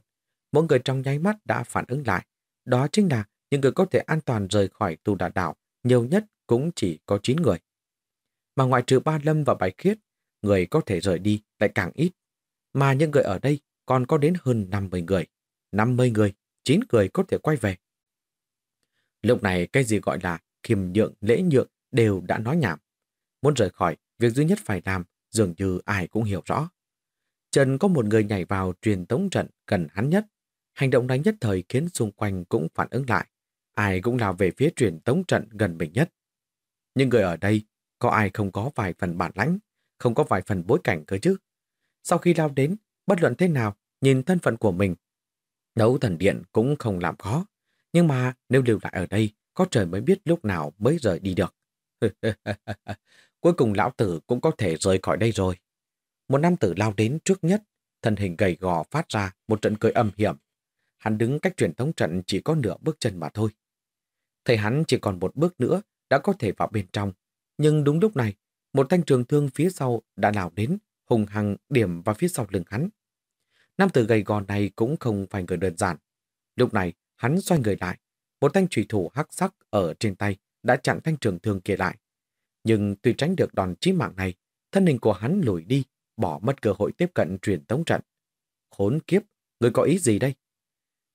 Mỗi người trong nháy mắt đã phản ứng lại. Đó chính là những người có thể an toàn rời khỏi tù đà đảo, nhiều nhất cũng chỉ có 9 người. Mà ngoại trừ Ba Lâm và Bạch Khiết, người có thể rời đi lại càng ít. Mà những người ở đây còn có đến hơn 50 người. 50 người, 9 người có thể quay về. Lúc này cái gì gọi là khiêm nhượng, lễ nhượng đều đã nói nhảm. Muốn rời khỏi, việc duy nhất phải làm dường như ai cũng hiểu rõ. Trần có một người nhảy vào truyền tống trận gần hắn nhất. Hành động này nhất thời khiến xung quanh cũng phản ứng lại. Ai cũng lao về phía truyền tống trận gần mình nhất. Nhưng người ở đây, có ai không có vài phần bản lãnh, không có vài phần bối cảnh cơ chứ. Sau khi lao đến, bất luận thế nào, nhìn thân phận của mình, đấu thần điện cũng không làm khó. Nhưng mà nếu lưu lại ở đây, có trời mới biết lúc nào mới rời đi được. Cuối cùng lão tử cũng có thể rời khỏi đây rồi. Một nam tử lao đến trước nhất, thân hình gầy gò phát ra một trận cười âm hiểm. Hắn đứng cách truyền thống trận chỉ có nửa bước chân mà thôi. Thầy hắn chỉ còn một bước nữa đã có thể vào bên trong. Nhưng đúng lúc này, một thanh trường thương phía sau đã nào đến, hùng hằng điểm vào phía sau lưng hắn. Nam tử gầy gò này cũng không phải người đơn giản. Lúc này, hắn xoay người lại. Một thanh trùy thủ hắc sắc ở trên tay đã chặn thanh trường thương kia lại. Nhưng tuy tránh được đòn chí mạng này, thân hình của hắn lùi đi, bỏ mất cơ hội tiếp cận truyền tống trận. Khốn kiếp, người có ý gì đây?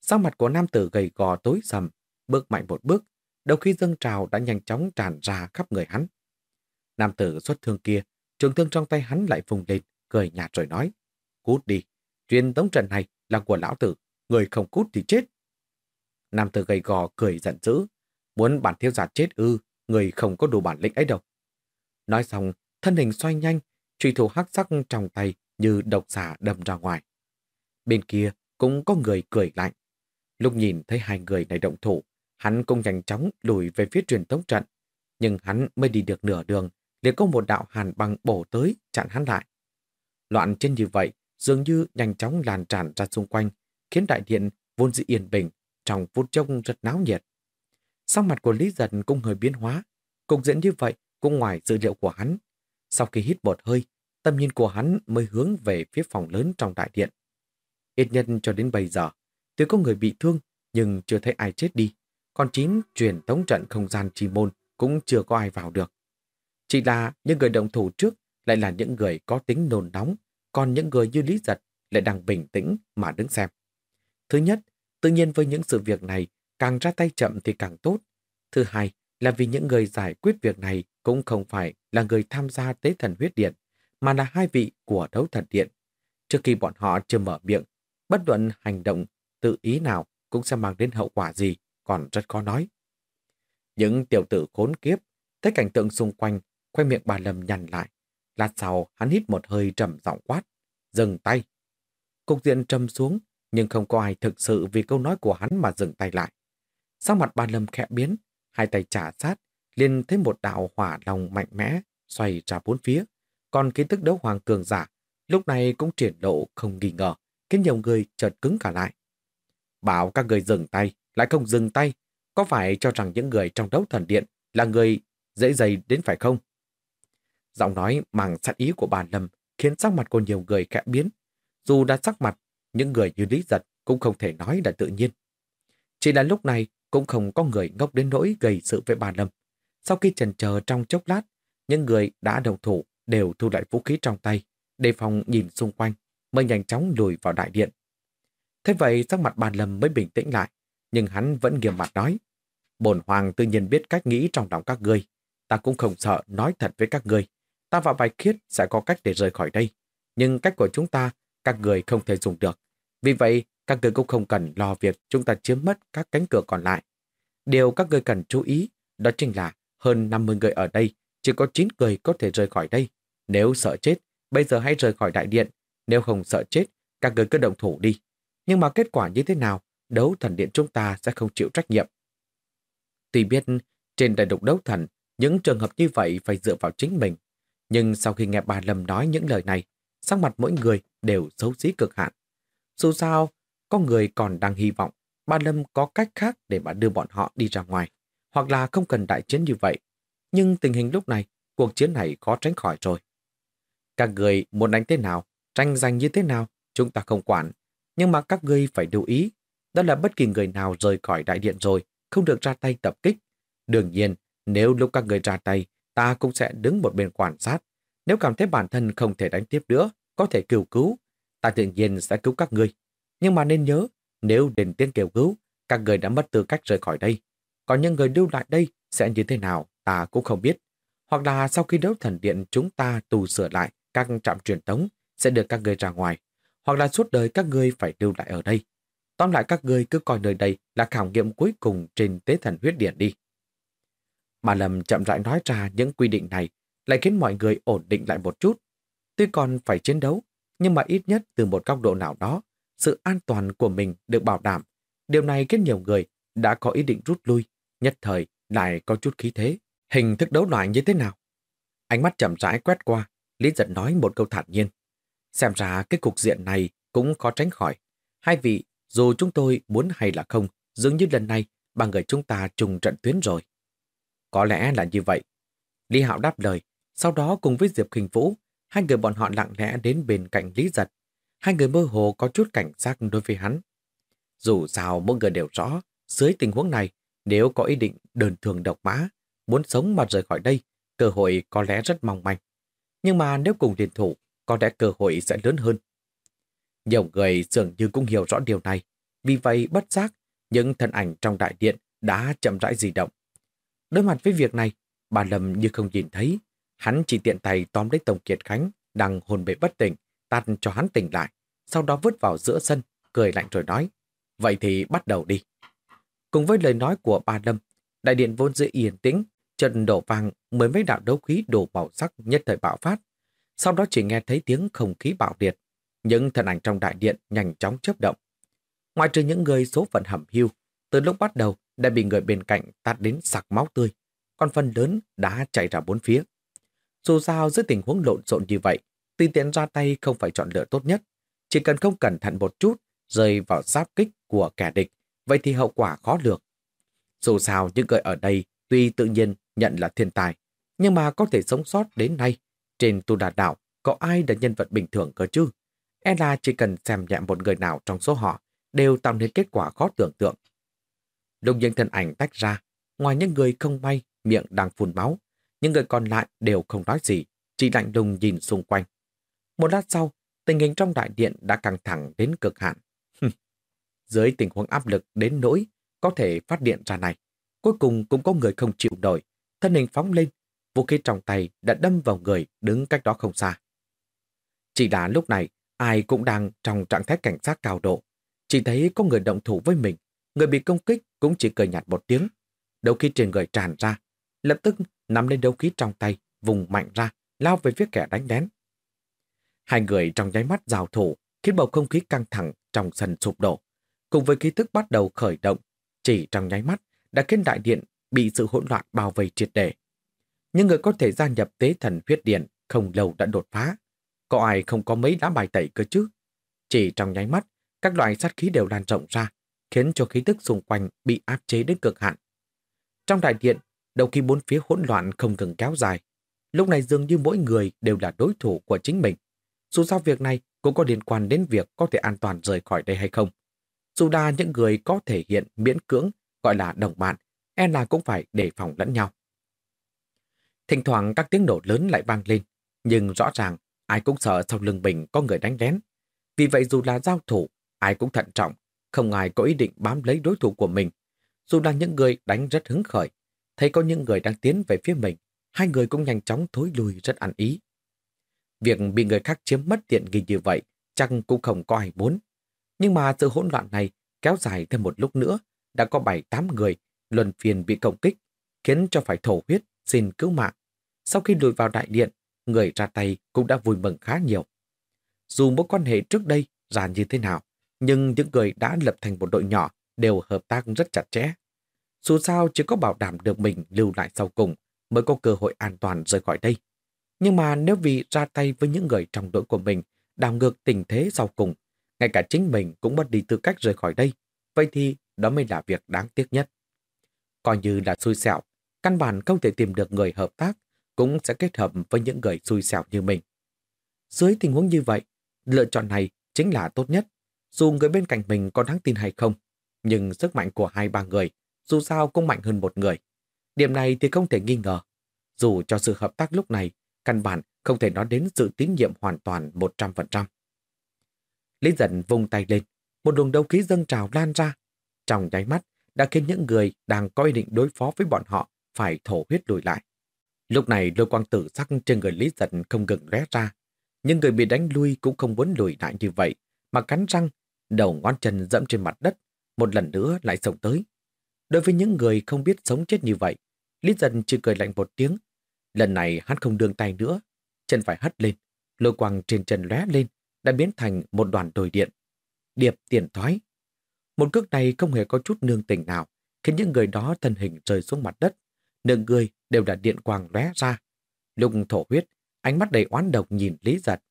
Sắc mặt của nam tử gầy gò tối sầm, bước mạnh một bước, đầu khi dâng trào đã nhanh chóng tràn ra khắp người hắn. Nam tử xuất thương kia, trường thương trong tay hắn lại vùng lên, cười nhạt rồi nói. Cút đi, truyền tống trận này là của lão tử, người không cút thì chết. Nam tử gầy gò cười giận dữ, muốn bản thiếu giả chết ư, người không có đủ bản lĩnh ấy đâu. Nói xong, thân hình xoay nhanh, truy thủ hắc sắc trong tay như độc giả đâm ra ngoài. Bên kia cũng có người cười lạnh. Lúc nhìn thấy hai người này động thủ, hắn cũng nhanh chóng lùi về phía truyền tống trận. Nhưng hắn mới đi được nửa đường, liền có một đạo hàn băng bổ tới chặn hắn lại. Loạn trên như vậy dường như nhanh chóng lan tràn ra xung quanh, khiến đại điện vốn dĩ yên bình, trong phút chốc rất náo nhiệt. Sắc mặt của Lý Giật cũng hơi biến hóa, cục diễn như vậy cũng ngoài dự liệu của hắn. Sau khi hít một hơi, tầm nhìn của hắn mới hướng về phía phòng lớn trong đại điện. Ít nhân cho đến bây giờ, tuy có người bị thương nhưng chưa thấy ai chết đi, còn chín truyền tống trận không gian chi môn cũng chưa có ai vào được. Chỉ là những người động thủ trước lại là những người có tính nồn nóng, còn những người như Lý Giật lại đang bình tĩnh mà đứng xem. Thứ nhất, tự nhiên với những sự việc này, càng ra tay chậm thì càng tốt. Thứ hai, là vì những người giải quyết việc này cũng không phải là người tham gia tế thần huyết điện, mà là hai vị của đấu thần điện. Trước khi bọn họ chưa mở miệng, bất luận hành động tự ý nào cũng sẽ mang đến hậu quả gì, còn rất khó nói. Những tiểu tử khốn kiếp, thấy cảnh tượng xung quanh, khoe miệng bà Lâm nhằn lại. Lát sau, hắn hít một hơi trầm giọng quát. Dừng tay. Cục diện trầm xuống, nhưng không có ai thực sự vì câu nói của hắn mà dừng tay lại. Sau mặt bà lâm khẽ biến, hai tay trả sát, liền thấy một đạo hỏa lòng mạnh mẽ xoay ra bốn phía. Còn kiến thức đấu hoàng cường giả, lúc này cũng triển lộ không nghi ngờ, khiến nhiều người chợt cứng cả lại. Bảo các người dừng tay, lại không dừng tay, có phải cho rằng những người trong đấu thần điện là người dễ dày đến phải không? Giọng nói mang sát ý của bà Lâm khiến sắc mặt của nhiều người khẽ biến. Dù đã sắc mặt, những người như Lý Giật cũng không thể nói là tự nhiên. Chỉ là lúc này cũng không có người ngốc đến nỗi gây sự với bà Lâm. Sau khi trần chờ trong chốc lát, những người đã đồng thủ đều thu lại vũ khí trong tay, đề phòng nhìn xung quanh, mới nhanh chóng lùi vào đại điện. Thế vậy sắc mặt bàn Lâm mới bình tĩnh lại, nhưng hắn vẫn nghiêm mặt nói. Bồn hoàng tự nhiên biết cách nghĩ trong lòng các ngươi. Ta cũng không sợ nói thật với các ngươi. Ta và bài Khiết sẽ có cách để rời khỏi đây. Nhưng cách của chúng ta, các người không thể dùng được. Vì vậy, các người cũng không cần lo việc chúng ta chiếm mất các cánh cửa còn lại. Điều các người cần chú ý đó chính là hơn 50 người ở đây, chỉ có 9 người có thể rời khỏi đây. Nếu sợ chết, bây giờ hãy rời khỏi đại điện. Nếu không sợ chết, các người cứ động thủ đi. Nhưng mà kết quả như thế nào, đấu thần điện chúng ta sẽ không chịu trách nhiệm. Tuy biết trên đại đục đấu thần, những trường hợp như vậy phải dựa vào chính mình. Nhưng sau khi nghe bà Lâm nói những lời này, sắc mặt mỗi người đều xấu xí cực hạn. Dù sao, có người còn đang hy vọng bà Lâm có cách khác để mà đưa bọn họ đi ra ngoài, hoặc là không cần đại chiến như vậy. Nhưng tình hình lúc này, cuộc chiến này khó tránh khỏi rồi. Các người muốn đánh thế nào, tranh giành như thế nào, chúng ta không quản. Nhưng mà các ngươi phải lưu ý, đó là bất kỳ người nào rời khỏi đại điện rồi, không được ra tay tập kích. Đương nhiên, nếu lúc các người ra tay, ta cũng sẽ đứng một bên quan sát. Nếu cảm thấy bản thân không thể đánh tiếp nữa, có thể kêu cứu, ta tự nhiên sẽ cứu các ngươi. Nhưng mà nên nhớ, nếu đến tiên kêu cứu, các người đã mất tư cách rời khỏi đây. Còn những người lưu lại đây sẽ như thế nào, ta cũng không biết. Hoặc là sau khi đấu thần điện chúng ta tù sửa lại các trạm truyền tống sẽ được các người ra ngoài. Hoặc là suốt đời các ngươi phải lưu lại ở đây. Tóm lại các ngươi cứ coi nơi đây là khảo nghiệm cuối cùng trên tế thần huyết điện đi. Bà Lâm chậm rãi nói ra những quy định này lại khiến mọi người ổn định lại một chút. Tuy còn phải chiến đấu, nhưng mà ít nhất từ một góc độ nào đó, sự an toàn của mình được bảo đảm. Điều này khiến nhiều người đã có ý định rút lui, nhất thời lại có chút khí thế. Hình thức đấu loại như thế nào? Ánh mắt chậm rãi quét qua, Lý giật nói một câu thản nhiên. Xem ra cái cục diện này cũng khó tránh khỏi. Hai vị, dù chúng tôi muốn hay là không, dường như lần này ba người chúng ta trùng trận tuyến rồi. Có lẽ là như vậy. Lý Hạo đáp lời, sau đó cùng với Diệp Khinh Vũ, hai người bọn họ lặng lẽ đến bên cạnh Lý Giật. Hai người mơ hồ có chút cảnh giác đối với hắn. Dù sao mỗi người đều rõ, dưới tình huống này, nếu có ý định đơn thường độc mã, muốn sống mà rời khỏi đây, cơ hội có lẽ rất mong manh. Nhưng mà nếu cùng liên thủ, có lẽ cơ hội sẽ lớn hơn. Nhiều người dường như cũng hiểu rõ điều này, vì vậy bất giác, những thân ảnh trong đại điện đã chậm rãi di động. Đối mặt với việc này, bà Lâm như không nhìn thấy, hắn chỉ tiện tay tóm lấy Tổng Kiệt Khánh đang hồn bể bất tỉnh, tạt cho hắn tỉnh lại, sau đó vứt vào giữa sân, cười lạnh rồi nói, vậy thì bắt đầu đi. Cùng với lời nói của bà Lâm, đại điện vốn dĩ yên tĩnh, trận đổ vàng mới mấy đạo đấu khí đổ màu sắc nhất thời bạo phát. Sau đó chỉ nghe thấy tiếng không khí bạo liệt. Những thân ảnh trong đại điện nhanh chóng chớp động. Ngoài trừ những người số phận hầm hưu, từ lúc bắt đầu đã bị người bên cạnh tát đến sặc máu tươi, còn phần lớn đã chạy ra bốn phía. Dù sao dưới tình huống lộn xộn như vậy, tùy tiện ra tay không phải chọn lựa tốt nhất. Chỉ cần không cẩn thận một chút, rơi vào giáp kích của kẻ địch, vậy thì hậu quả khó lường. Dù sao những người ở đây tuy tự nhiên nhận là thiên tài, nhưng mà có thể sống sót đến nay. Trên tu đà đảo, có ai là nhân vật bình thường cơ chứ? E là chỉ cần xem nhẹ một người nào trong số họ, đều tạo nên kết quả khó tưởng tượng. Lục nhân thân ảnh tách ra, ngoài những người không may, miệng đang phun máu, những người còn lại đều không nói gì, chỉ lạnh lùng nhìn xung quanh. Một lát sau, tình hình trong đại điện đã căng thẳng đến cực hạn. Dưới tình huống áp lực đến nỗi có thể phát điện ra này, cuối cùng cũng có người không chịu nổi, thân hình phóng lên, vũ khí trong tay đã đâm vào người đứng cách đó không xa. Chỉ là lúc này, ai cũng đang trong trạng thái cảnh giác cao độ. Chỉ thấy có người động thủ với mình, người bị công kích cũng chỉ cười nhạt một tiếng. Đầu khí trên người tràn ra, lập tức nắm lên đấu khí trong tay, vùng mạnh ra, lao về phía kẻ đánh đén. Hai người trong nháy mắt giao thủ, khiến bầu không khí căng thẳng trong sân sụp đổ. Cùng với ký thức bắt đầu khởi động, chỉ trong nháy mắt đã khiến đại điện bị sự hỗn loạn bao vây triệt để. Những người có thể gia nhập tế thần huyết điện không lâu đã đột phá. Có ai không có mấy lá bài tẩy cơ chứ? Chỉ trong nháy mắt, các loại sát khí đều lan rộng ra, khiến cho khí tức xung quanh bị áp chế đến cực hạn. Trong đại điện, đầu khi bốn phía hỗn loạn không ngừng kéo dài. Lúc này dường như mỗi người đều là đối thủ của chính mình. Dù sao việc này cũng có liên quan đến việc có thể an toàn rời khỏi đây hay không. Dù đa những người có thể hiện miễn cưỡng gọi là đồng bạn, e là cũng phải đề phòng lẫn nhau. Thỉnh thoảng các tiếng nổ lớn lại vang lên, nhưng rõ ràng ai cũng sợ sau lưng mình có người đánh lén. Vì vậy dù là giao thủ, ai cũng thận trọng, không ai có ý định bám lấy đối thủ của mình. Dù là những người đánh rất hứng khởi, thấy có những người đang tiến về phía mình, hai người cũng nhanh chóng thối lùi rất ăn ý. Việc bị người khác chiếm mất tiện nghi như vậy chắc cũng không có ai muốn. Nhưng mà sự hỗn loạn này kéo dài thêm một lúc nữa, đã có 7-8 người luân phiền bị công kích, khiến cho phải thổ huyết xin cứu mạng. Sau khi lùi vào đại điện, người ra tay cũng đã vui mừng khá nhiều. Dù mối quan hệ trước đây ra như thế nào, nhưng những người đã lập thành một đội nhỏ đều hợp tác rất chặt chẽ. Dù sao chỉ có bảo đảm được mình lưu lại sau cùng mới có cơ hội an toàn rời khỏi đây. Nhưng mà nếu vì ra tay với những người trong đội của mình đảo ngược tình thế sau cùng, ngay cả chính mình cũng mất đi tư cách rời khỏi đây, vậy thì đó mới là việc đáng tiếc nhất. Coi như là xui xẻo, căn bản không thể tìm được người hợp tác, cũng sẽ kết hợp với những người xui xẻo như mình. Dưới tình huống như vậy, lựa chọn này chính là tốt nhất. Dù người bên cạnh mình có đáng tin hay không, nhưng sức mạnh của hai ba người dù sao cũng mạnh hơn một người. Điểm này thì không thể nghi ngờ. Dù cho sự hợp tác lúc này, căn bản không thể nói đến sự tín nhiệm hoàn toàn 100%. Lý dần vung tay lên, một luồng đấu khí dâng trào lan ra. Trong nháy mắt, đã khiến những người đang có ý định đối phó với bọn họ phải thổ huyết lùi lại. Lúc này lôi quang tử sắc trên người Lý Giật không ngừng lóe ra. Nhưng người bị đánh lui cũng không muốn lùi lại như vậy, mà cắn răng, đầu ngón chân dẫm trên mặt đất, một lần nữa lại sống tới. Đối với những người không biết sống chết như vậy, Lý Giật chỉ cười lạnh một tiếng. Lần này hắn không đương tay nữa, chân phải hất lên, lôi quang trên chân lóe lên, đã biến thành một đoàn đồi điện. Điệp tiền thoái. Một cước này không hề có chút nương tình nào, khiến những người đó thân hình rơi xuống mặt đất. Nửa người đều là điện quang lóe ra. Lúc thổ huyết, ánh mắt đầy oán độc nhìn Lý giật.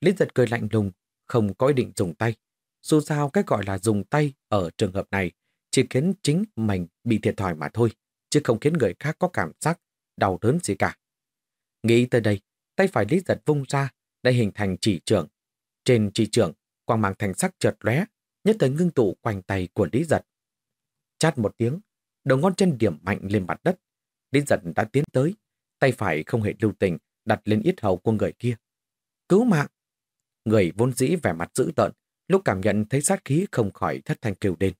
Lý giật cười lạnh lùng, không có ý định dùng tay. Dù sao cái gọi là dùng tay ở trường hợp này chỉ khiến chính mình bị thiệt thòi mà thôi, chứ không khiến người khác có cảm giác đau đớn gì cả. Nghĩ tới đây, tay phải Lý giật vung ra, đã hình thành chỉ trưởng. Trên chỉ trưởng, quang mang thành sắc chợt lóe, nhất thời ngưng tụ quanh tay của Lý giật. Chát một tiếng, đầu ngón chân điểm mạnh lên mặt đất. Lý giật đã tiến tới, tay phải không hề lưu tình đặt lên yết hầu của người kia. Cứu mạng! Người vốn dĩ vẻ mặt dữ tợn, lúc cảm nhận thấy sát khí không khỏi thất thanh kêu lên.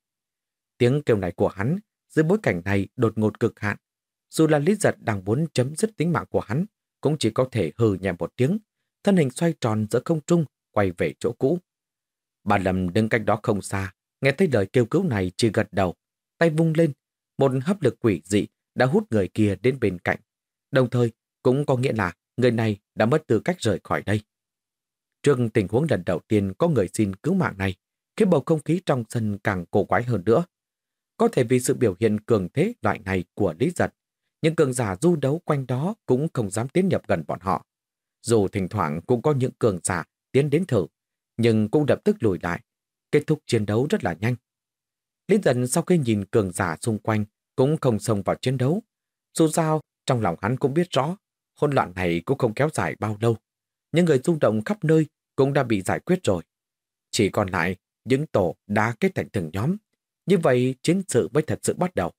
Tiếng kêu này của hắn, dưới bối cảnh này đột ngột cực hạn. Dù là Lý Giật đang muốn chấm dứt tính mạng của hắn, cũng chỉ có thể hừ nhẹ một tiếng, thân hình xoay tròn giữa không trung, quay về chỗ cũ. Bà Lâm đứng cách đó không xa, nghe thấy lời kêu cứu này chỉ gật đầu, tay vung lên, một hấp lực quỷ dị đã hút người kia đến bên cạnh. Đồng thời, cũng có nghĩa là người này đã mất tư cách rời khỏi đây. Trước tình huống lần đầu tiên có người xin cứu mạng này, khiến bầu không khí trong sân càng cổ quái hơn nữa. Có thể vì sự biểu hiện cường thế loại này của Lý Giật, những cường giả du đấu quanh đó cũng không dám tiến nhập gần bọn họ. Dù thỉnh thoảng cũng có những cường giả tiến đến thử, nhưng cũng lập tức lùi lại, kết thúc chiến đấu rất là nhanh. Lý Giật sau khi nhìn cường giả xung quanh cũng không xông vào chiến đấu. Dù sao, trong lòng hắn cũng biết rõ, hỗn loạn này cũng không kéo dài bao lâu. Những người rung động khắp nơi cũng đã bị giải quyết rồi. Chỉ còn lại những tổ đã kết thành từng nhóm, như vậy chiến sự mới thật sự bắt đầu.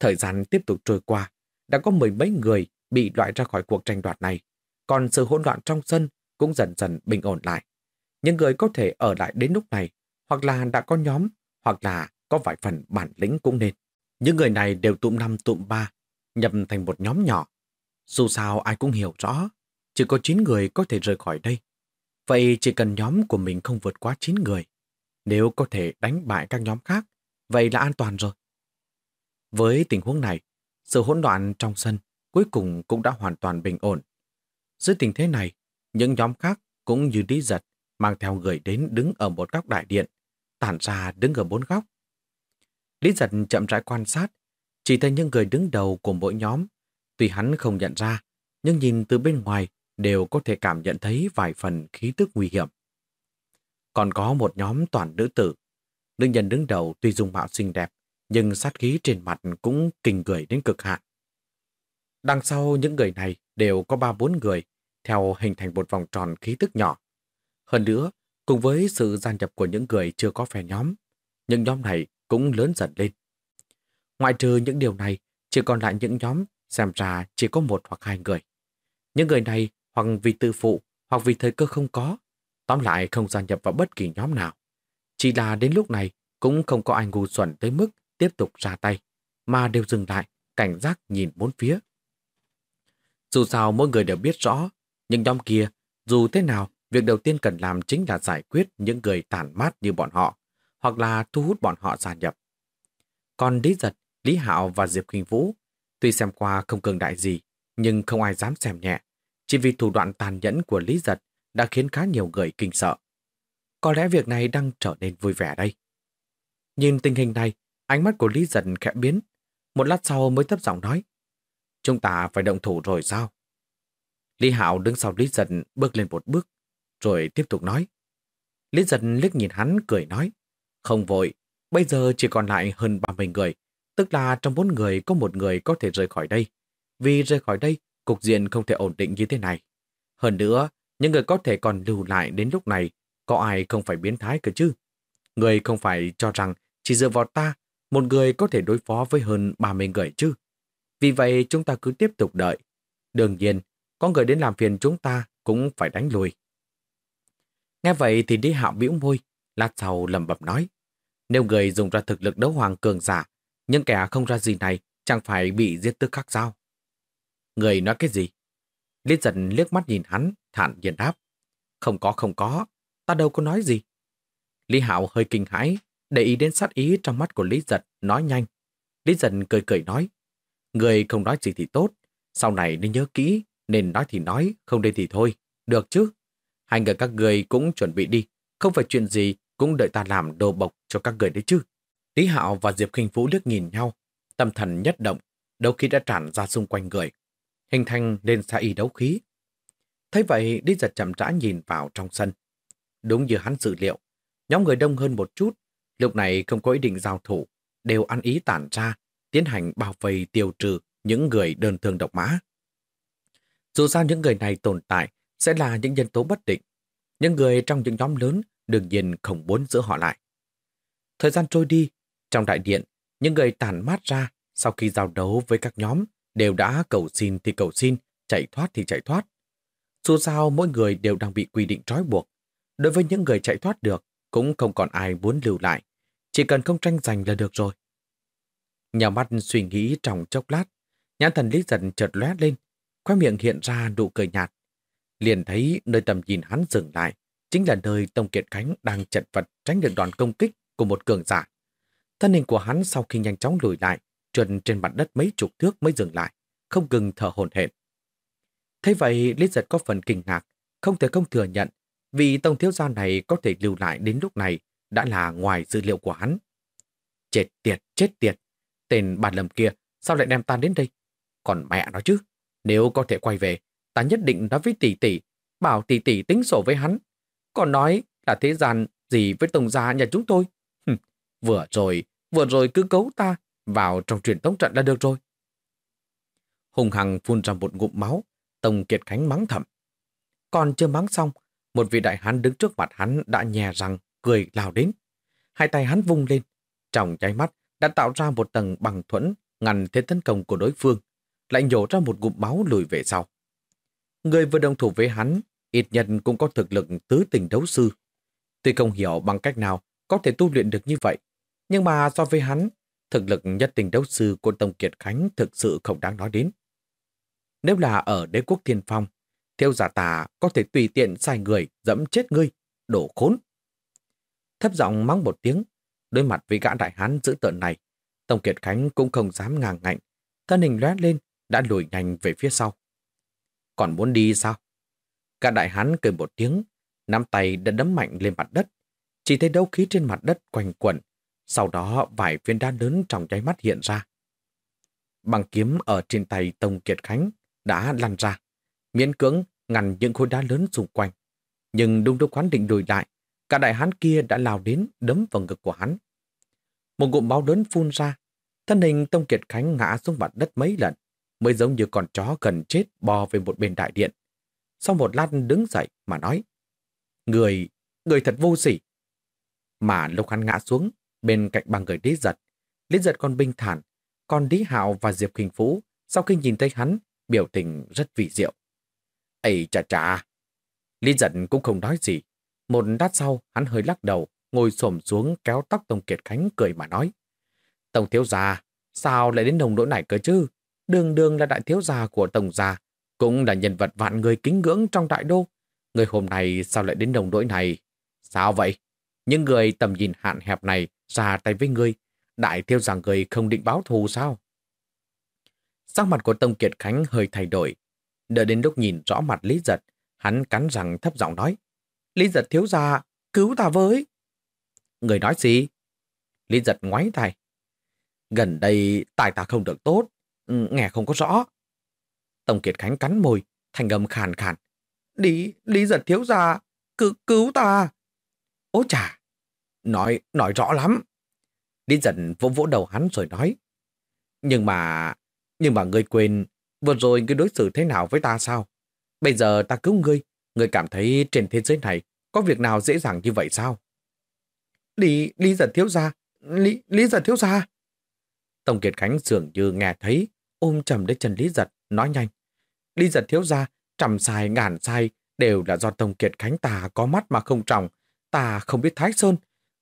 Thời gian tiếp tục trôi qua, đã có mười mấy người bị loại ra khỏi cuộc tranh đoạt này, còn sự hỗn loạn trong sân cũng dần dần bình ổn lại. Những người có thể ở lại đến lúc này, hoặc là đã có nhóm, hoặc là có vài phần bản lĩnh cũng nên. Những người này đều tụm năm tụm ba, nhập thành một nhóm nhỏ. Dù sao ai cũng hiểu rõ, chỉ có 9 người có thể rời khỏi đây. Vậy chỉ cần nhóm của mình không vượt quá 9 người, nếu có thể đánh bại các nhóm khác, vậy là an toàn rồi. Với tình huống này, sự hỗn loạn trong sân cuối cùng cũng đã hoàn toàn bình ổn. Dưới tình thế này, những nhóm khác cũng như đi giật mang theo người đến đứng ở một góc đại điện, tản ra đứng ở bốn góc. Lý giật chậm rãi quan sát, chỉ thấy những người đứng đầu của mỗi nhóm. Tuy hắn không nhận ra, nhưng nhìn từ bên ngoài đều có thể cảm nhận thấy vài phần khí tức nguy hiểm. Còn có một nhóm toàn nữ tử. Nữ nhân đứng đầu tuy dung mạo xinh đẹp, nhưng sát khí trên mặt cũng kinh người đến cực hạn. Đằng sau những người này đều có ba bốn người, theo hình thành một vòng tròn khí tức nhỏ. Hơn nữa, cùng với sự gia nhập của những người chưa có phe nhóm, những nhóm này cũng lớn dần lên. Ngoại trừ những điều này, chỉ còn lại những nhóm xem ra chỉ có một hoặc hai người. Những người này hoặc vì tự phụ hoặc vì thời cơ không có, tóm lại không gia nhập vào bất kỳ nhóm nào. Chỉ là đến lúc này cũng không có ai ngu xuẩn tới mức tiếp tục ra tay, mà đều dừng lại, cảnh giác nhìn bốn phía. Dù sao mỗi người đều biết rõ, nhưng nhóm kia, dù thế nào, việc đầu tiên cần làm chính là giải quyết những người tàn mát như bọn họ, hoặc là thu hút bọn họ gia nhập. Còn Lý Giật, Lý Hạo và Diệp Kinh Vũ, tuy xem qua không cường đại gì, nhưng không ai dám xem nhẹ. Chỉ vì thủ đoạn tàn nhẫn của Lý Giật đã khiến khá nhiều người kinh sợ. Có lẽ việc này đang trở nên vui vẻ đây. Nhìn tình hình này, ánh mắt của Lý Giật khẽ biến. Một lát sau mới thấp giọng nói. Chúng ta phải động thủ rồi sao? Lý Hạo đứng sau Lý Giật bước lên một bước, rồi tiếp tục nói. Lý Giật liếc nhìn hắn cười nói. Không vội, bây giờ chỉ còn lại hơn 30 người, tức là trong bốn người có một người có thể rời khỏi đây. Vì rời khỏi đây, cục diện không thể ổn định như thế này. Hơn nữa, những người có thể còn lưu lại đến lúc này, có ai không phải biến thái cơ chứ? Người không phải cho rằng chỉ dựa vào ta, một người có thể đối phó với hơn 30 người chứ. Vì vậy chúng ta cứ tiếp tục đợi. Đương nhiên, có người đến làm phiền chúng ta cũng phải đánh lùi. Nghe vậy thì đi hạo bĩu môi, lát sau lầm bập nói. Nếu người dùng ra thực lực đấu hoàng cường giả, nhưng kẻ không ra gì này chẳng phải bị giết tức khắc sao? Người nói cái gì? Lý giật liếc mắt nhìn hắn, thản nhiên đáp. Không có không có, ta đâu có nói gì. Lý Hạo hơi kinh hãi, để ý đến sát ý trong mắt của Lý Giật, nói nhanh. Lý Giật cười cười nói. Người không nói gì thì tốt, sau này nên nhớ kỹ, nên nói thì nói, không nên thì thôi. Được chứ? Hai người các người cũng chuẩn bị đi, không phải chuyện gì cũng đợi ta làm đồ bộc cho các người đấy chứ. Lý Hạo và Diệp Kinh Vũ liếc nhìn nhau, tâm thần nhất động, đấu khí đã tràn ra xung quanh người, hình thành lên xa y đấu khí. Thấy vậy, đi giật chậm rãi nhìn vào trong sân. Đúng như hắn dự liệu, nhóm người đông hơn một chút, lúc này không có ý định giao thủ, đều ăn ý tản ra, tiến hành bảo vệ tiêu trừ những người đơn thương độc mã. Dù sao những người này tồn tại sẽ là những nhân tố bất định. Những người trong những nhóm lớn đương nhiên không muốn giữ họ lại. Thời gian trôi đi, trong đại điện, những người tàn mát ra sau khi giao đấu với các nhóm đều đã cầu xin thì cầu xin, chạy thoát thì chạy thoát. Dù sao mỗi người đều đang bị quy định trói buộc. Đối với những người chạy thoát được, cũng không còn ai muốn lưu lại. Chỉ cần không tranh giành là được rồi. Nhà mắt suy nghĩ trong chốc lát, nhãn thần lý dần chợt lóe lên, khoe miệng hiện ra nụ cười nhạt. Liền thấy nơi tầm nhìn hắn dừng lại, chính là nơi Tông Kiệt Khánh đang chật vật tránh được đòn công kích của một cường giả. Thân hình của hắn sau khi nhanh chóng lùi lại, trượt trên mặt đất mấy chục thước mới dừng lại, không ngừng thở hổn hển. Thế vậy, Lý Giật có phần kinh ngạc, không thể không thừa nhận, vì tông thiếu gia này có thể lưu lại đến lúc này đã là ngoài dữ liệu của hắn. Chết tiệt, chết tiệt, tên bàn lầm kia sao lại đem ta đến đây? Còn mẹ nó chứ, nếu có thể quay về, ta nhất định nói với tỷ tỷ, bảo tỷ tỷ tính sổ với hắn. Còn nói là thế gian gì với tổng gia nhà chúng tôi. Vừa rồi, vừa rồi cứ cấu ta vào trong truyền tống trận là được rồi. Hùng Hằng phun ra một ngụm máu, Tông Kiệt Khánh mắng thầm. Còn chưa mắng xong, một vị đại hán đứng trước mặt hắn đã nhè răng, cười lao đến. Hai tay hắn vung lên, trong cháy mắt đã tạo ra một tầng bằng thuẫn ngăn thế tấn công của đối phương, lại nhổ ra một ngụm máu lùi về sau. Người vừa đồng thủ với hắn, ít nhân cũng có thực lực tứ tình đấu sư. Tuy không hiểu bằng cách nào có thể tu luyện được như vậy, nhưng mà so với hắn, thực lực nhất tình đấu sư của Tông Kiệt Khánh thực sự không đáng nói đến. Nếu là ở đế quốc thiên phong, theo giả tà có thể tùy tiện sai người dẫm chết ngươi, đổ khốn. Thấp giọng mắng một tiếng, đối mặt với gã đại hán dữ tợn này, Tông Kiệt Khánh cũng không dám ngang ngạnh, thân hình lóe lên, đã lùi nhanh về phía sau. Còn muốn đi sao? Cả đại hán cười một tiếng, nắm tay đã đấm mạnh lên mặt đất. Chỉ thấy đấu khí trên mặt đất quanh quẩn, sau đó vài viên đá lớn trong nháy mắt hiện ra. Bằng kiếm ở trên tay Tông Kiệt Khánh đã lăn ra, miễn cưỡng ngăn những khối đá lớn xung quanh. Nhưng đúng lúc hắn định đùi lại, cả đại hán kia đã lao đến đấm vào ngực của hắn. Một ngụm máu lớn phun ra, thân hình Tông Kiệt Khánh ngã xuống mặt đất mấy lần, mới giống như con chó gần chết bò về một bên đại điện. Sau một lát đứng dậy mà nói, Người, người thật vô sỉ. Mà lúc hắn ngã xuống, bên cạnh bằng người Lý Giật, Lý Giật còn bình thản, còn Lý Hạo và Diệp Kinh Phú, sau khi nhìn thấy hắn, biểu tình rất vị diệu. Ây chà chà! Lý Giật cũng không nói gì. Một đát sau, hắn hơi lắc đầu, ngồi xổm xuống kéo tóc Tông Kiệt Khánh cười mà nói. Tổng thiếu gia, sao lại đến nồng nỗi này cơ chứ? Đường đường là đại thiếu gia của Tổng gia, cũng là nhân vật vạn người kính ngưỡng trong đại đô. Người hôm nay sao lại đến đồng đội này? Sao vậy? Những người tầm nhìn hạn hẹp này ra tay với ngươi, đại thiếu rằng người không định báo thù sao? Sắc mặt của Tông Kiệt Khánh hơi thay đổi. Đợi đến lúc nhìn rõ mặt Lý Giật, hắn cắn răng thấp giọng nói. Lý Giật thiếu gia, cứu ta với. Người nói gì? Lý Giật ngoái tay. Gần đây tài ta không được tốt, nghe không có rõ. Tông Kiệt Khánh cắn môi, thành âm khàn khàn. Lý, Lý Giật thiếu gia, cứu, cứu ta. Ô chà, nói, nói rõ lắm. Lý Giật vỗ vỗ đầu hắn rồi nói. Nhưng mà, nhưng mà ngươi quên, vừa rồi ngươi đối xử thế nào với ta sao? Bây giờ ta cứu ngươi, ngươi cảm thấy trên thế giới này có việc nào dễ dàng như vậy sao? Lý, Lý giật thiếu gia, Lý, Lý giật thiếu gia. Tổng Kiệt Khánh dường như nghe thấy, ôm chầm đến chân Lý giật, nói nhanh. Lý giật thiếu gia, trăm sai ngàn sai, đều là do Tổng Kiệt Khánh ta có mắt mà không trọng. Ta không biết Thái Sơn.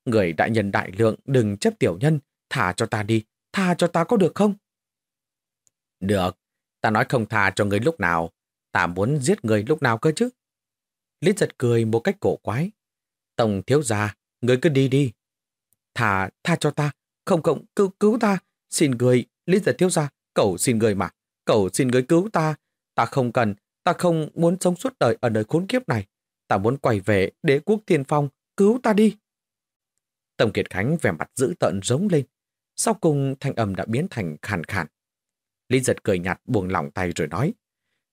Người đại nhân đại lượng đừng chấp tiểu nhân, thả cho ta đi, tha cho ta có được không? Được, ta nói không tha cho người lúc nào, ta muốn giết người lúc nào cơ chứ? Lý giật cười một cách cổ quái. Tổng thiếu gia, người cứ đi đi. Thả, tha cho ta, không không, cứu, cứu ta, xin người, Lý giật thiếu gia, cậu xin người mà, cậu xin người cứu ta, ta không cần, ta không muốn sống suốt đời ở nơi khốn kiếp này, ta muốn quay về đế quốc thiên phong, cứu ta đi. Tổng Kiệt Khánh vẻ mặt dữ tợn rống lên, sau cùng thanh âm đã biến thành khàn khàn. Lý giật cười nhạt buông lỏng tay rồi nói,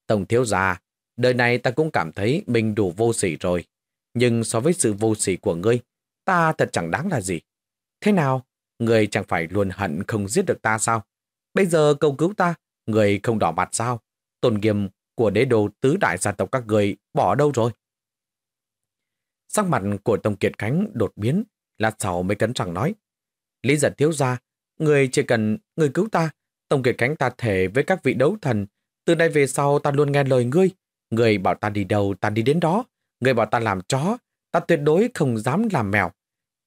Tổng thiếu gia, đời này ta cũng cảm thấy mình đủ vô sỉ rồi, nhưng so với sự vô sỉ của ngươi, ta thật chẳng đáng là gì. Thế nào, ngươi chẳng phải luôn hận không giết được ta sao? Bây giờ cầu cứu ta, người không đỏ mặt sao? Tôn nghiêm của đế đồ tứ đại gia tộc các người bỏ đâu rồi? Sắc mặt của Tông Kiệt Khánh đột biến, lát sau mới cấn rằng nói. Lý giật thiếu ra, người chỉ cần người cứu ta, Tông Kiệt Khánh ta thể với các vị đấu thần. Từ nay về sau ta luôn nghe lời ngươi. Người bảo ta đi đâu ta đi đến đó. Người bảo ta làm chó, ta tuyệt đối không dám làm mèo.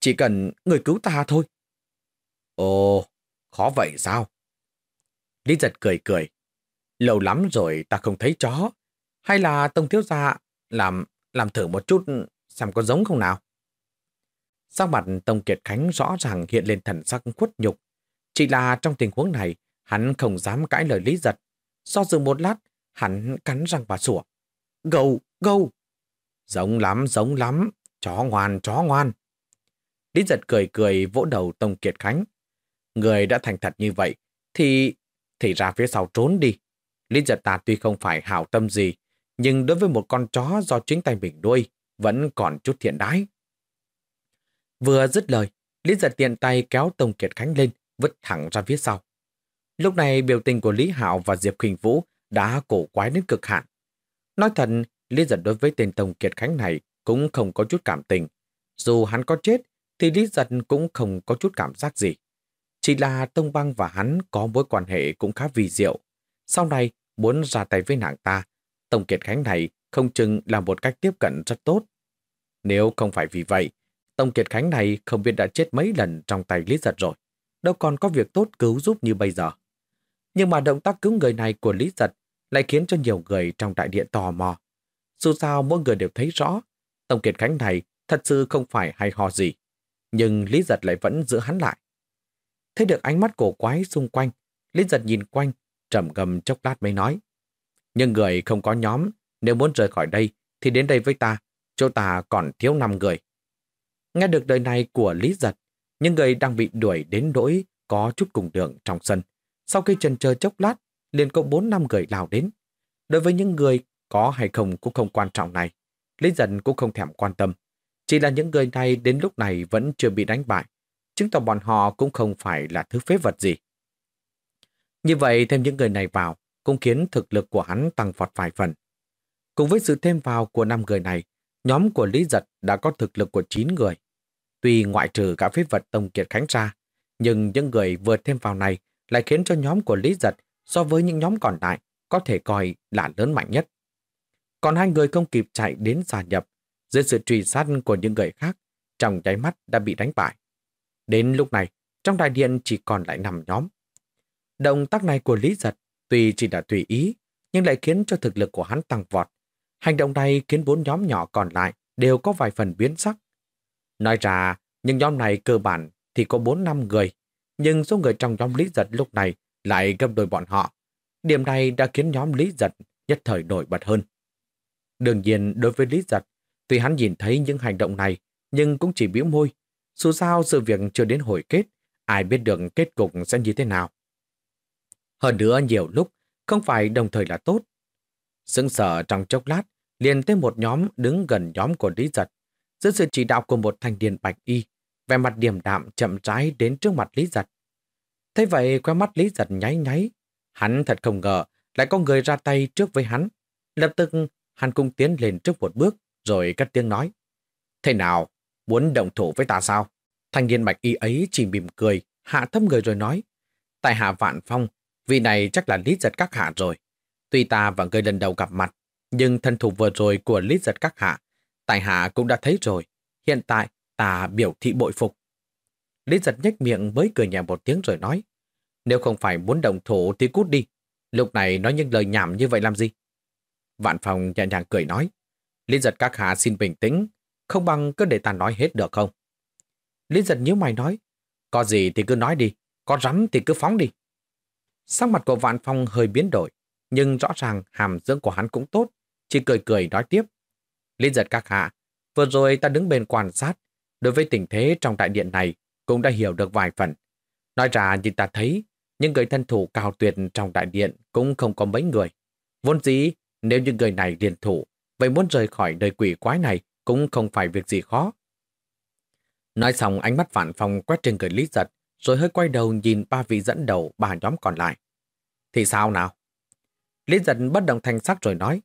Chỉ cần người cứu ta thôi. Ồ, khó vậy sao? Lý giật cười cười. Lâu lắm rồi ta không thấy chó. Hay là Tông Thiếu Gia làm làm thử một chút xem có giống không nào? Sắc mặt Tông Kiệt Khánh rõ ràng hiện lên thần sắc khuất nhục. Chỉ là trong tình huống này, hắn không dám cãi lời Lý Giật. Do dự một lát, hắn cắn răng và sủa. Gâu, gâu! Giống lắm, giống lắm, chó ngoan, chó ngoan. Lý Giật cười cười vỗ đầu Tông Kiệt Khánh. Người đã thành thật như vậy, thì thì ra phía sau trốn đi. Lý Giật ta tuy không phải hảo tâm gì, nhưng đối với một con chó do chính tay mình nuôi, vẫn còn chút thiện đái. Vừa dứt lời, Lý Giật tiện tay kéo Tông Kiệt Khánh lên, vứt thẳng ra phía sau. Lúc này biểu tình của Lý Hạo và Diệp Khinh Vũ đã cổ quái đến cực hạn. Nói thật, Lý Giật đối với tên Tông Kiệt Khánh này cũng không có chút cảm tình. Dù hắn có chết, thì Lý Giật cũng không có chút cảm giác gì. Chỉ là Tông Băng và hắn có mối quan hệ cũng khá vi diệu. Sau này, muốn ra tay với nàng ta, tổng Kiệt Khánh này không chừng là một cách tiếp cận rất tốt. Nếu không phải vì vậy, tổng Kiệt Khánh này không biết đã chết mấy lần trong tay Lý Giật rồi. Đâu còn có việc tốt cứu giúp như bây giờ. Nhưng mà động tác cứu người này của Lý Giật lại khiến cho nhiều người trong đại điện tò mò. Dù sao mỗi người đều thấy rõ, tổng Kiệt Khánh này thật sự không phải hay ho gì. Nhưng Lý Giật lại vẫn giữ hắn lại. Thấy được ánh mắt cổ quái xung quanh, Lý Giật nhìn quanh, trầm gầm chốc lát mới nói. Nhưng người không có nhóm, nếu muốn rời khỏi đây thì đến đây với ta. chỗ ta còn thiếu 5 người. Nghe được lời này của Lý Giật, những người đang bị đuổi đến nỗi có chút cùng đường trong sân. Sau khi trần chờ chốc lát, liền có 4 năm người lao đến. Đối với những người có hay không cũng không quan trọng này, Lý Giật cũng không thèm quan tâm. Chỉ là những người này đến lúc này vẫn chưa bị đánh bại, chứng tỏ bọn họ cũng không phải là thứ phế vật gì. Như vậy thêm những người này vào cũng khiến thực lực của hắn tăng vọt vài phần. Cùng với sự thêm vào của năm người này, nhóm của Lý Giật đã có thực lực của 9 người. Tuy ngoại trừ cả phế vật Tông Kiệt Khánh ra, nhưng những người vừa thêm vào này lại khiến cho nhóm của Lý Giật so với những nhóm còn lại có thể coi là lớn mạnh nhất. Còn hai người không kịp chạy đến gia nhập, dưới sự truy sát của những người khác, trong nháy mắt đã bị đánh bại. Đến lúc này, trong đại điện chỉ còn lại 5 nhóm. Động tác này của Lý Giật tuy chỉ là tùy ý, nhưng lại khiến cho thực lực của hắn tăng vọt. Hành động này khiến bốn nhóm nhỏ còn lại đều có vài phần biến sắc. Nói ra, những nhóm này cơ bản thì có 4-5 người, nhưng số người trong nhóm Lý Giật lúc này lại gấp đôi bọn họ. Điểm này đã khiến nhóm Lý Giật nhất thời nổi bật hơn. Đương nhiên, đối với Lý Giật, tuy hắn nhìn thấy những hành động này, nhưng cũng chỉ biểu môi. Dù sao sự việc chưa đến hồi kết, ai biết được kết cục sẽ như thế nào. Hơn nữa nhiều lúc, không phải đồng thời là tốt. Sững sở trong chốc lát, liền tới một nhóm đứng gần nhóm của Lý Giật. Dưới sự chỉ đạo của một thanh niên bạch y, vẻ mặt điềm đạm chậm rãi đến trước mặt Lý Giật. Thế vậy qua mắt Lý Giật nháy nháy. Hắn thật không ngờ lại có người ra tay trước với hắn. Lập tức hắn cũng tiến lên trước một bước rồi cất tiếng nói. Thế nào? Muốn động thủ với ta sao? Thanh niên bạch y ấy chỉ mỉm cười, hạ thấp người rồi nói. Tại hạ vạn phong, vị này chắc là Lý Giật các hạ rồi. Tuy ta và người lần đầu gặp mặt, nhưng thân thủ vừa rồi của Lý Giật các hạ, tại hạ cũng đã thấy rồi. Hiện tại ta biểu thị bội phục. Lý giật nhếch miệng với cười nhẹ một tiếng rồi nói. Nếu không phải muốn đồng thủ thì cút đi. Lúc này nói những lời nhảm như vậy làm gì? Vạn phòng nhẹ nhàng cười nói. Lý giật các hạ xin bình tĩnh. Không bằng cứ để ta nói hết được không? Lý giật nhíu mày nói. Có gì thì cứ nói đi. Có rắn thì cứ phóng đi. Sắc mặt của vạn phong hơi biến đổi. Nhưng rõ ràng hàm dưỡng của hắn cũng tốt. Chỉ cười cười nói tiếp. Lý giật các hạ. Vừa rồi ta đứng bên quan sát đối với tình thế trong đại điện này cũng đã hiểu được vài phần. Nói ra như ta thấy, những người thân thủ cao tuyệt trong đại điện cũng không có mấy người. Vốn dĩ, nếu những người này liền thủ, vậy muốn rời khỏi nơi quỷ quái này cũng không phải việc gì khó. Nói xong ánh mắt phản phòng quét trên người Lý Giật, rồi hơi quay đầu nhìn ba vị dẫn đầu ba nhóm còn lại. Thì sao nào? Lý Giật bất động thanh sắc rồi nói.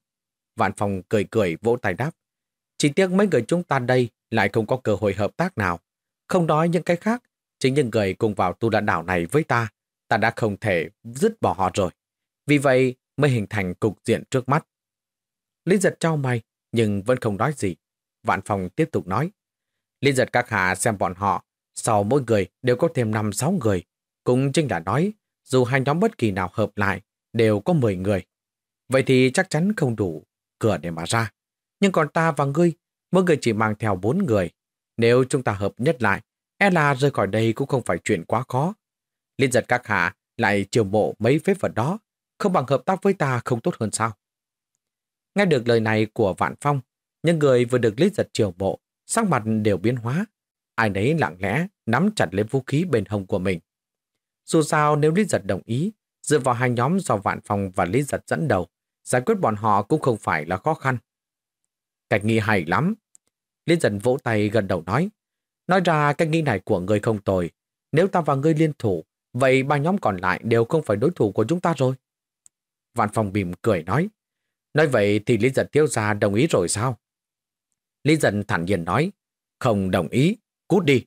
Vạn phòng cười cười vỗ tay đáp. Chỉ tiếc mấy người chúng ta đây lại không có cơ hội hợp tác nào. Không nói những cái khác, chính những người cùng vào tu đạn đảo này với ta, ta đã không thể dứt bỏ họ rồi. Vì vậy mới hình thành cục diện trước mắt. Lý giật trao mày, nhưng vẫn không nói gì. Vạn phòng tiếp tục nói. Lý giật các hạ xem bọn họ, sau mỗi người đều có thêm 5-6 người. Cũng chính là nói, dù hai nhóm bất kỳ nào hợp lại, đều có 10 người. Vậy thì chắc chắn không đủ cửa để mà ra. Nhưng còn ta và ngươi mỗi người chỉ mang theo bốn người. Nếu chúng ta hợp nhất lại, e là rời khỏi đây cũng không phải chuyện quá khó. Liên giật các hạ lại chiều mộ mấy phép vật đó, không bằng hợp tác với ta không tốt hơn sao? Nghe được lời này của Vạn Phong, những người vừa được Lý giật chiều mộ, sắc mặt đều biến hóa. Ai nấy lặng lẽ nắm chặt lấy vũ khí bên hông của mình. Dù sao nếu Lý giật đồng ý, dựa vào hai nhóm do Vạn Phong và Lý giật dẫn đầu, giải quyết bọn họ cũng không phải là khó khăn. Cách nghĩ hay lắm, Lý Giật vỗ tay gần đầu nói. Nói ra cách nghĩ này của người không tồi. Nếu ta và ngươi liên thủ, vậy ba nhóm còn lại đều không phải đối thủ của chúng ta rồi. Vạn phòng bìm cười nói. Nói vậy thì Lý giật thiếu gia đồng ý rồi sao? Lý giật thản nhiên nói. Không đồng ý, cút đi.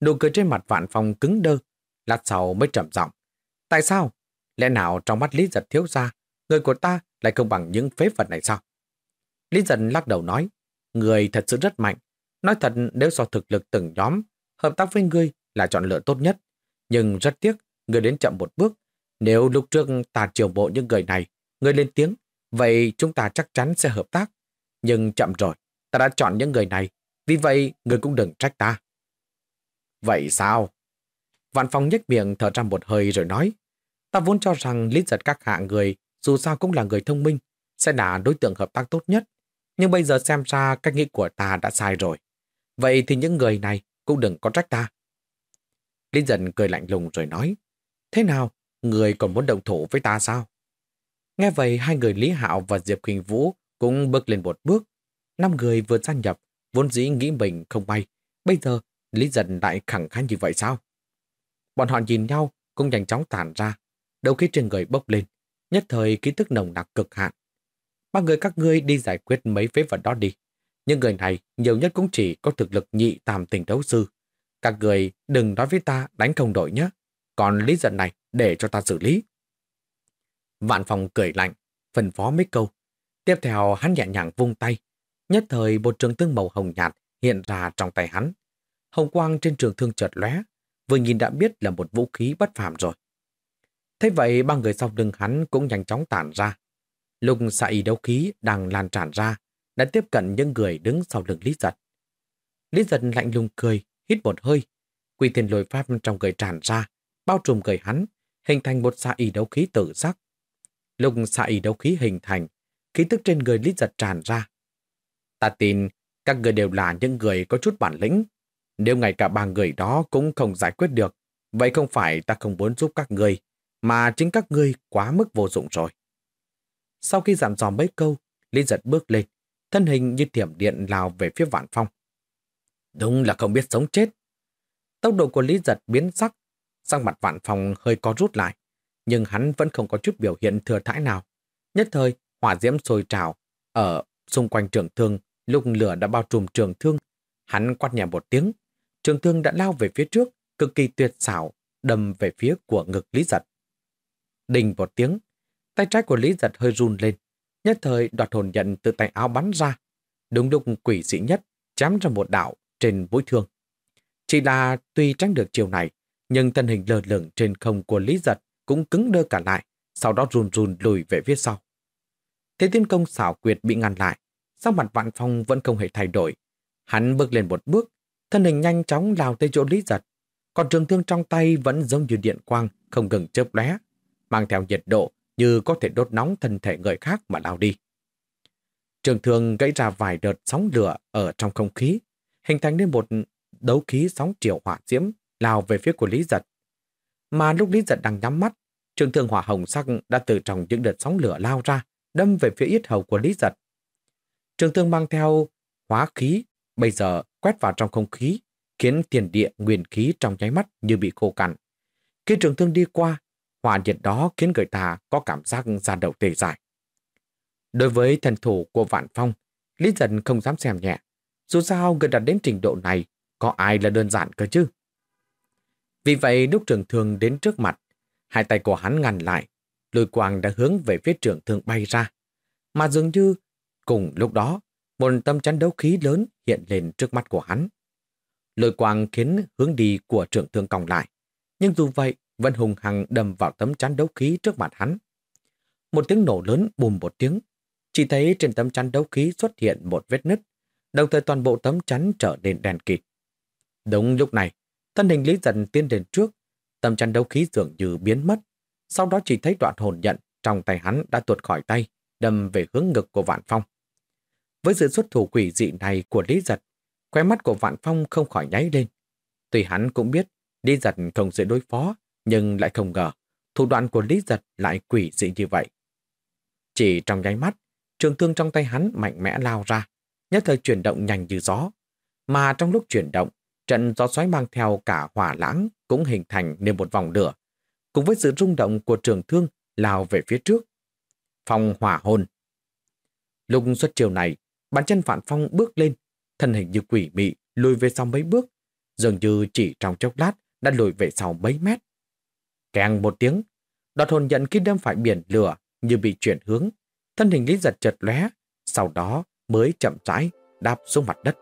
Nụ cười trên mặt vạn phòng cứng đơ, lát sau mới trầm giọng. Tại sao? Lẽ nào trong mắt Lý giật thiếu gia, người của ta lại không bằng những phế vật này sao? Lý giật lắc đầu nói. Người thật sự rất mạnh. Nói thật nếu so thực lực từng nhóm, hợp tác với ngươi là chọn lựa tốt nhất. Nhưng rất tiếc, ngươi đến chậm một bước. Nếu lúc trước ta chiều bộ những người này, ngươi lên tiếng, vậy chúng ta chắc chắn sẽ hợp tác. Nhưng chậm rồi, ta đã chọn những người này, vì vậy ngươi cũng đừng trách ta. Vậy sao? Vạn Phong nhếch miệng thở ra một hơi rồi nói, ta vốn cho rằng lý giật các hạ người, dù sao cũng là người thông minh, sẽ là đối tượng hợp tác tốt nhất. Nhưng bây giờ xem ra cách nghĩ của ta đã sai rồi. Vậy thì những người này cũng đừng có trách ta. Lý dần cười lạnh lùng rồi nói, thế nào, người còn muốn động thủ với ta sao? Nghe vậy hai người Lý Hạo và Diệp Huỳnh Vũ cũng bước lên một bước. Năm người vừa gia nhập, vốn dĩ nghĩ mình không may. Bây giờ Lý dần lại khẳng khái như vậy sao? Bọn họ nhìn nhau cũng nhanh chóng tản ra. Đầu khí trên người bốc lên, nhất thời ký tức nồng nặc cực hạn. Ba người các ngươi đi giải quyết mấy phế vật đó đi. Nhưng người này nhiều nhất cũng chỉ có thực lực nhị tam tình đấu sư. Các người đừng nói với ta đánh không đội nhé. Còn lý giận này để cho ta xử lý. Vạn phòng cười lạnh, phân phó mấy câu. Tiếp theo hắn nhẹ nhàng vung tay. Nhất thời một trường thương màu hồng nhạt hiện ra trong tay hắn. Hồng quang trên trường thương chợt lóe, vừa nhìn đã biết là một vũ khí bất phàm rồi. Thế vậy ba người sau lưng hắn cũng nhanh chóng tản ra. Lùng xạ y đấu khí đang lan tràn ra, đã tiếp cận những người đứng sau lưng Lý Giật. Lý Giật lạnh lùng cười, hít một hơi. Quy thiên lôi pháp trong người tràn ra, bao trùm người hắn, hình thành một xạ y đấu khí tự sắc. Lùng xạ y đấu khí hình thành, khí tức trên người Lý Giật tràn ra. Ta tin các người đều là những người có chút bản lĩnh. Nếu ngay cả ba người đó cũng không giải quyết được, vậy không phải ta không muốn giúp các người, mà chính các ngươi quá mức vô dụng rồi. Sau khi giảm dò mấy câu, Lý giật bước lên, thân hình như thiểm điện lao về phía vạn phong. Đúng là không biết sống chết. Tốc độ của Lý giật biến sắc, sang mặt vạn phong hơi có rút lại, nhưng hắn vẫn không có chút biểu hiện thừa thãi nào. Nhất thời, hỏa diễm sôi trào, ở xung quanh trường thương, lúc lửa đã bao trùm trường thương, hắn quát nhẹ một tiếng. Trường thương đã lao về phía trước, cực kỳ tuyệt xảo, đâm về phía của ngực Lý giật. Đình một tiếng, tay trái của Lý giật hơi run lên, nhất thời đoạt hồn nhận từ tay áo bắn ra. Đúng lúc quỷ dị nhất, chém ra một đạo trên mũi thương. Chỉ là tuy tránh được chiều này, nhưng thân hình lờ lửng trên không của Lý giật cũng cứng đơ cả lại, sau đó run run lùi về phía sau. Thế tiến công xảo quyệt bị ngăn lại, sắc mặt vạn phong vẫn không hề thay đổi. Hắn bước lên một bước, thân hình nhanh chóng lao tới chỗ Lý giật, còn trường thương trong tay vẫn giống như điện quang, không ngừng chớp lóe, mang theo nhiệt độ như có thể đốt nóng thân thể người khác mà lao đi. Trường thương gãy ra vài đợt sóng lửa ở trong không khí, hình thành nên một đấu khí sóng triều hỏa diễm lao về phía của Lý Giật. Mà lúc Lý Giật đang nhắm mắt, trường thương hỏa hồng sắc đã từ trong những đợt sóng lửa lao ra, đâm về phía yết hầu của Lý Giật. Trường thương mang theo hóa khí, bây giờ quét vào trong không khí, khiến tiền địa nguyên khí trong nháy mắt như bị khô cằn. Khi trường thương đi qua, Hỏa nhiệt đó khiến người ta có cảm giác ra đầu tê dại. Đối với thần thủ của Vạn Phong, Lý Dân không dám xem nhẹ. Dù sao người đạt đến trình độ này, có ai là đơn giản cơ chứ? Vì vậy lúc trường thương đến trước mặt, hai tay của hắn ngăn lại, lôi quang đã hướng về phía trường thương bay ra. Mà dường như, cùng lúc đó, một tâm chắn đấu khí lớn hiện lên trước mắt của hắn. Lôi quang khiến hướng đi của trưởng thương còng lại. Nhưng dù vậy, vẫn hùng hằng đâm vào tấm chắn đấu khí trước mặt hắn. Một tiếng nổ lớn bùm một tiếng, chỉ thấy trên tấm chắn đấu khí xuất hiện một vết nứt, đồng thời toàn bộ tấm chắn trở nên đèn kịt. Đúng lúc này, thân hình Lý Dần tiến đến trước, tấm chắn đấu khí dường như biến mất, sau đó chỉ thấy đoạn hồn nhận trong tay hắn đã tuột khỏi tay, đâm về hướng ngực của Vạn Phong. Với sự xuất thủ quỷ dị này của Lý Giật, khóe mắt của Vạn Phong không khỏi nháy lên. Tuy hắn cũng biết Lý Giật không dễ đối phó, nhưng lại không ngờ thủ đoạn của Lý Giật lại quỷ dị như vậy. Chỉ trong nháy mắt, trường thương trong tay hắn mạnh mẽ lao ra, nhất thời chuyển động nhanh như gió. Mà trong lúc chuyển động, trận gió xoáy mang theo cả hỏa lãng cũng hình thành nên một vòng lửa, cùng với sự rung động của trường thương lao về phía trước. Phong hỏa hồn. Lúc xuất chiều này, bàn chân Phản Phong bước lên, thân hình như quỷ mị lùi về sau mấy bước, dường như chỉ trong chốc lát đã lùi về sau mấy mét. Keng một tiếng, đọt hồn nhận khi đâm phải biển lửa như bị chuyển hướng, thân hình Lý giật chật lóe, sau đó mới chậm rãi đạp xuống mặt đất.